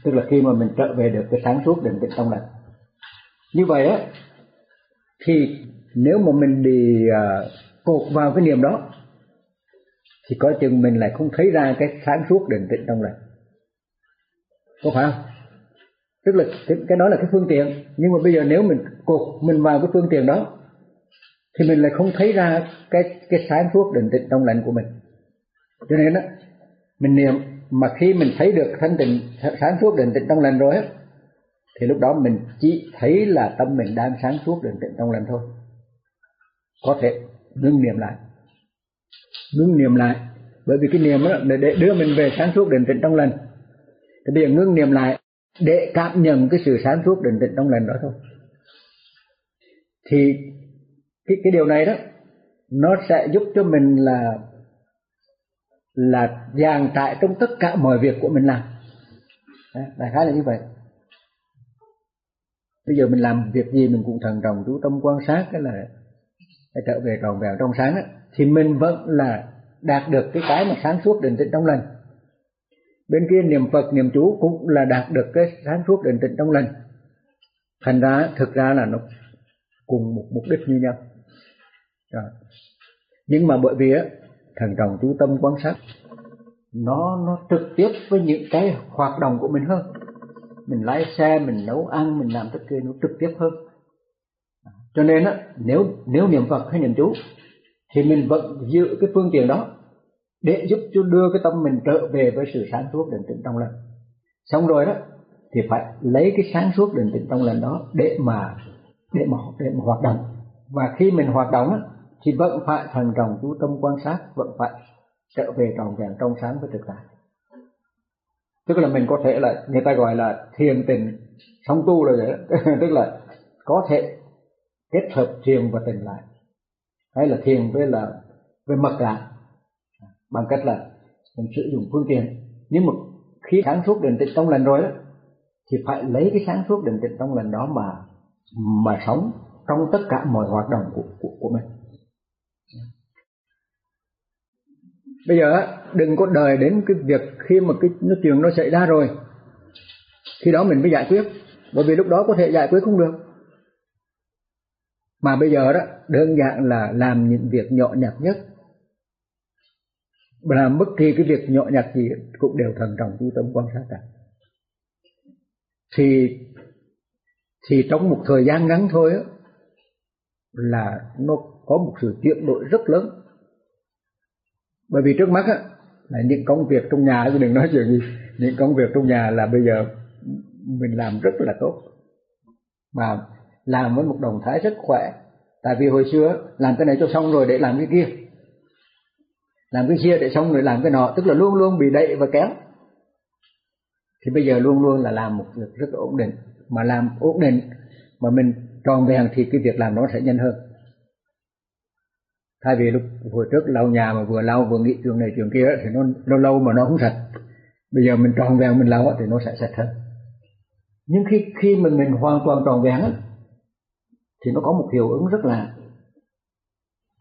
tức là khi mà mình trở về được cái sáng suốt định tĩnh trong lành. Như vậy á thì nếu mà mình đi uh, cột vào cái niềm đó thì coi chừng mình lại không thấy ra cái sáng suốt định tĩnh trong lành. Có phải không? Tức là cái, cái đó là cái phương tiện. Nhưng mà bây giờ nếu mình cột mình vào cái phương tiện đó thì mình lại không thấy ra cái cái sáng suốt định tĩnh trong lành của mình. Cho nên á mình niệm mà khi mình thấy được thanh tịnh sáng suốt định tịnh trong lành rồi á thì lúc đó mình chỉ thấy là tâm mình đang sáng suốt định tịnh trong lành thôi. Có thể ngưng niệm lại. Ngưng niệm lại. Bởi vì cái niệm đó để, đưa mình về sáng suốt định tịnh trong lành. Thì bây giờ ngưng niệm lại để cảm nhận cái sự sáng suốt định tịnh trong lành đó thôi. Thì cái cái điều này đó nó sẽ giúp cho mình là là dàn trải trong tất cả mọi việc của mình làm. Đại khái là như vậy. Bây giờ mình làm việc gì mình cũng thần trọng chú tâm quan sát cái là để trở về tròn vẹn trong sáng đó, thì mình vẫn là đạt được cái cái mà sáng suốt định tĩnh trong lành. Bên kia niệm phật niệm chú cũng là đạt được cái sáng suốt định tĩnh trong lành. Thành ra thực ra là nó cùng một mục đích như nhau. Rồi. nhưng mà bởi vì á thần trọng chú tâm quan sát nó nó trực tiếp với những cái hoạt động của mình hơn. Mình lái xe mình nấu ăn mình làm tất kia nó trực tiếp hơn. Cho nên á nếu nếu niệm phật hay niệm chú thì mình vẫn giữ cái phương tiện đó để giúp cho đưa cái tâm mình trở về với sự sáng suốt định tĩnh trong lành. Xong rồi đó thì phải lấy cái sáng suốt định tĩnh trong lành đó để mà để mà để mà hoạt động. Và khi mình hoạt động á, thì vẫn phải thần trọng chú tâm quan sát vẫn phải trở về tròn vẹn trong sáng với thực tại. Tức là mình có thể là người ta gọi là thiền tịnh sống tu rồi vậy. Tức là có thể kết hợp thiền và tịnh lại. Hay là thiền với là với mặc lại bằng cách là mình sử dụng phương tiện. Nhưng mà khi sáng suốt định tĩnh trong lành rồi đó thì phải lấy cái sáng suốt định tĩnh trong lành đó mà mà sống trong tất cả mọi hoạt động của của, của mình. Bây giờ đừng có đợi đến cái việc khi mà cái nó chuyện nó xảy ra rồi, khi đó mình mới giải quyết. Bởi vì lúc đó có thể giải quyết không được. Mà bây giờ đó, đơn giản là làm những việc nhỏ nhặt nhất. Làm bất kỳ cái việc nhỏ nhặt gì cũng đều thần trọng chú tâm quan sát cả thì thì trong một thời gian ngắn thôi á, là nó có một sự chuyển đổi rất lớn bởi vì trước mắt á, là những công việc trong nhà đừng nói chuyện gì, những công việc trong nhà là bây giờ mình làm rất là tốt. Mà làm với một động thái rất khỏe. Tại vì hồi xưa làm cái này cho xong rồi để làm cái kia. Làm cái kia để xong rồi làm cái nọ, tức là luôn luôn bị đẩy và kéo. Thì bây giờ luôn luôn là làm một việc rất là ổn định. Mà làm ổn định mà mình tròn vẹn thì cái việc làm nó sẽ nhanh hơn thay vì lúc hồi trước lau nhà mà vừa lau vừa nghĩ chuyện này chuyện kia thì nó lâu lâu mà nó không sạch. Bây giờ mình tròn vẹn mình lau thì nó sẽ sạch hơn. Nhưng khi khi mình mình hoàn toàn tròn vẹn thì nó có một hiệu ứng rất là,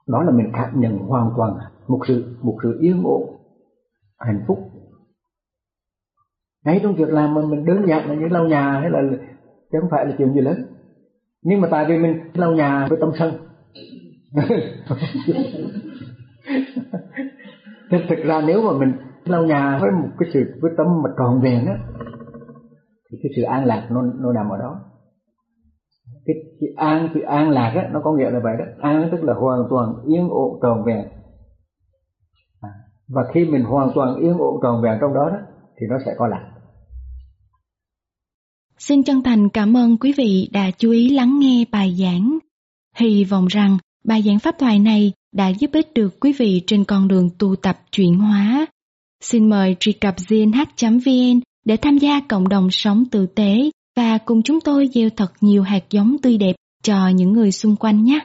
đó là mình cảm nhận hoàn toàn một sự một sự yên ổn, hạnh phúc. Ngay trong việc làm mà mình đơn giản là như lau nhà hay là, chứ không phải là chuyện gì lớn. Nhưng mà tại vì mình lau nhà với tâm sân thế thực ra nếu mà mình lau nhà với một cái sự với tâm mà tròn vẹn á thì cái sự an lạc nó nó nằm ở đó. Cái, cái an cái an lạc á nó có nghĩa là vậy đó. An tức là hoàn toàn yên ổn tròn vẹn. À, và khi mình hoàn toàn yên ổn tròn vẹn trong đó đó thì nó sẽ có lạc. Xin chân thành cảm ơn quý vị đã chú ý lắng nghe bài giảng. Hy vọng rằng bài giảng pháp thoại này đã giúp ích được quý vị trên con đường tu tập chuyển hóa. Xin mời truy cập gnh.vn để tham gia cộng đồng sống tử tế và cùng chúng tôi gieo thật nhiều hạt giống tươi đẹp cho những người xung quanh nhé.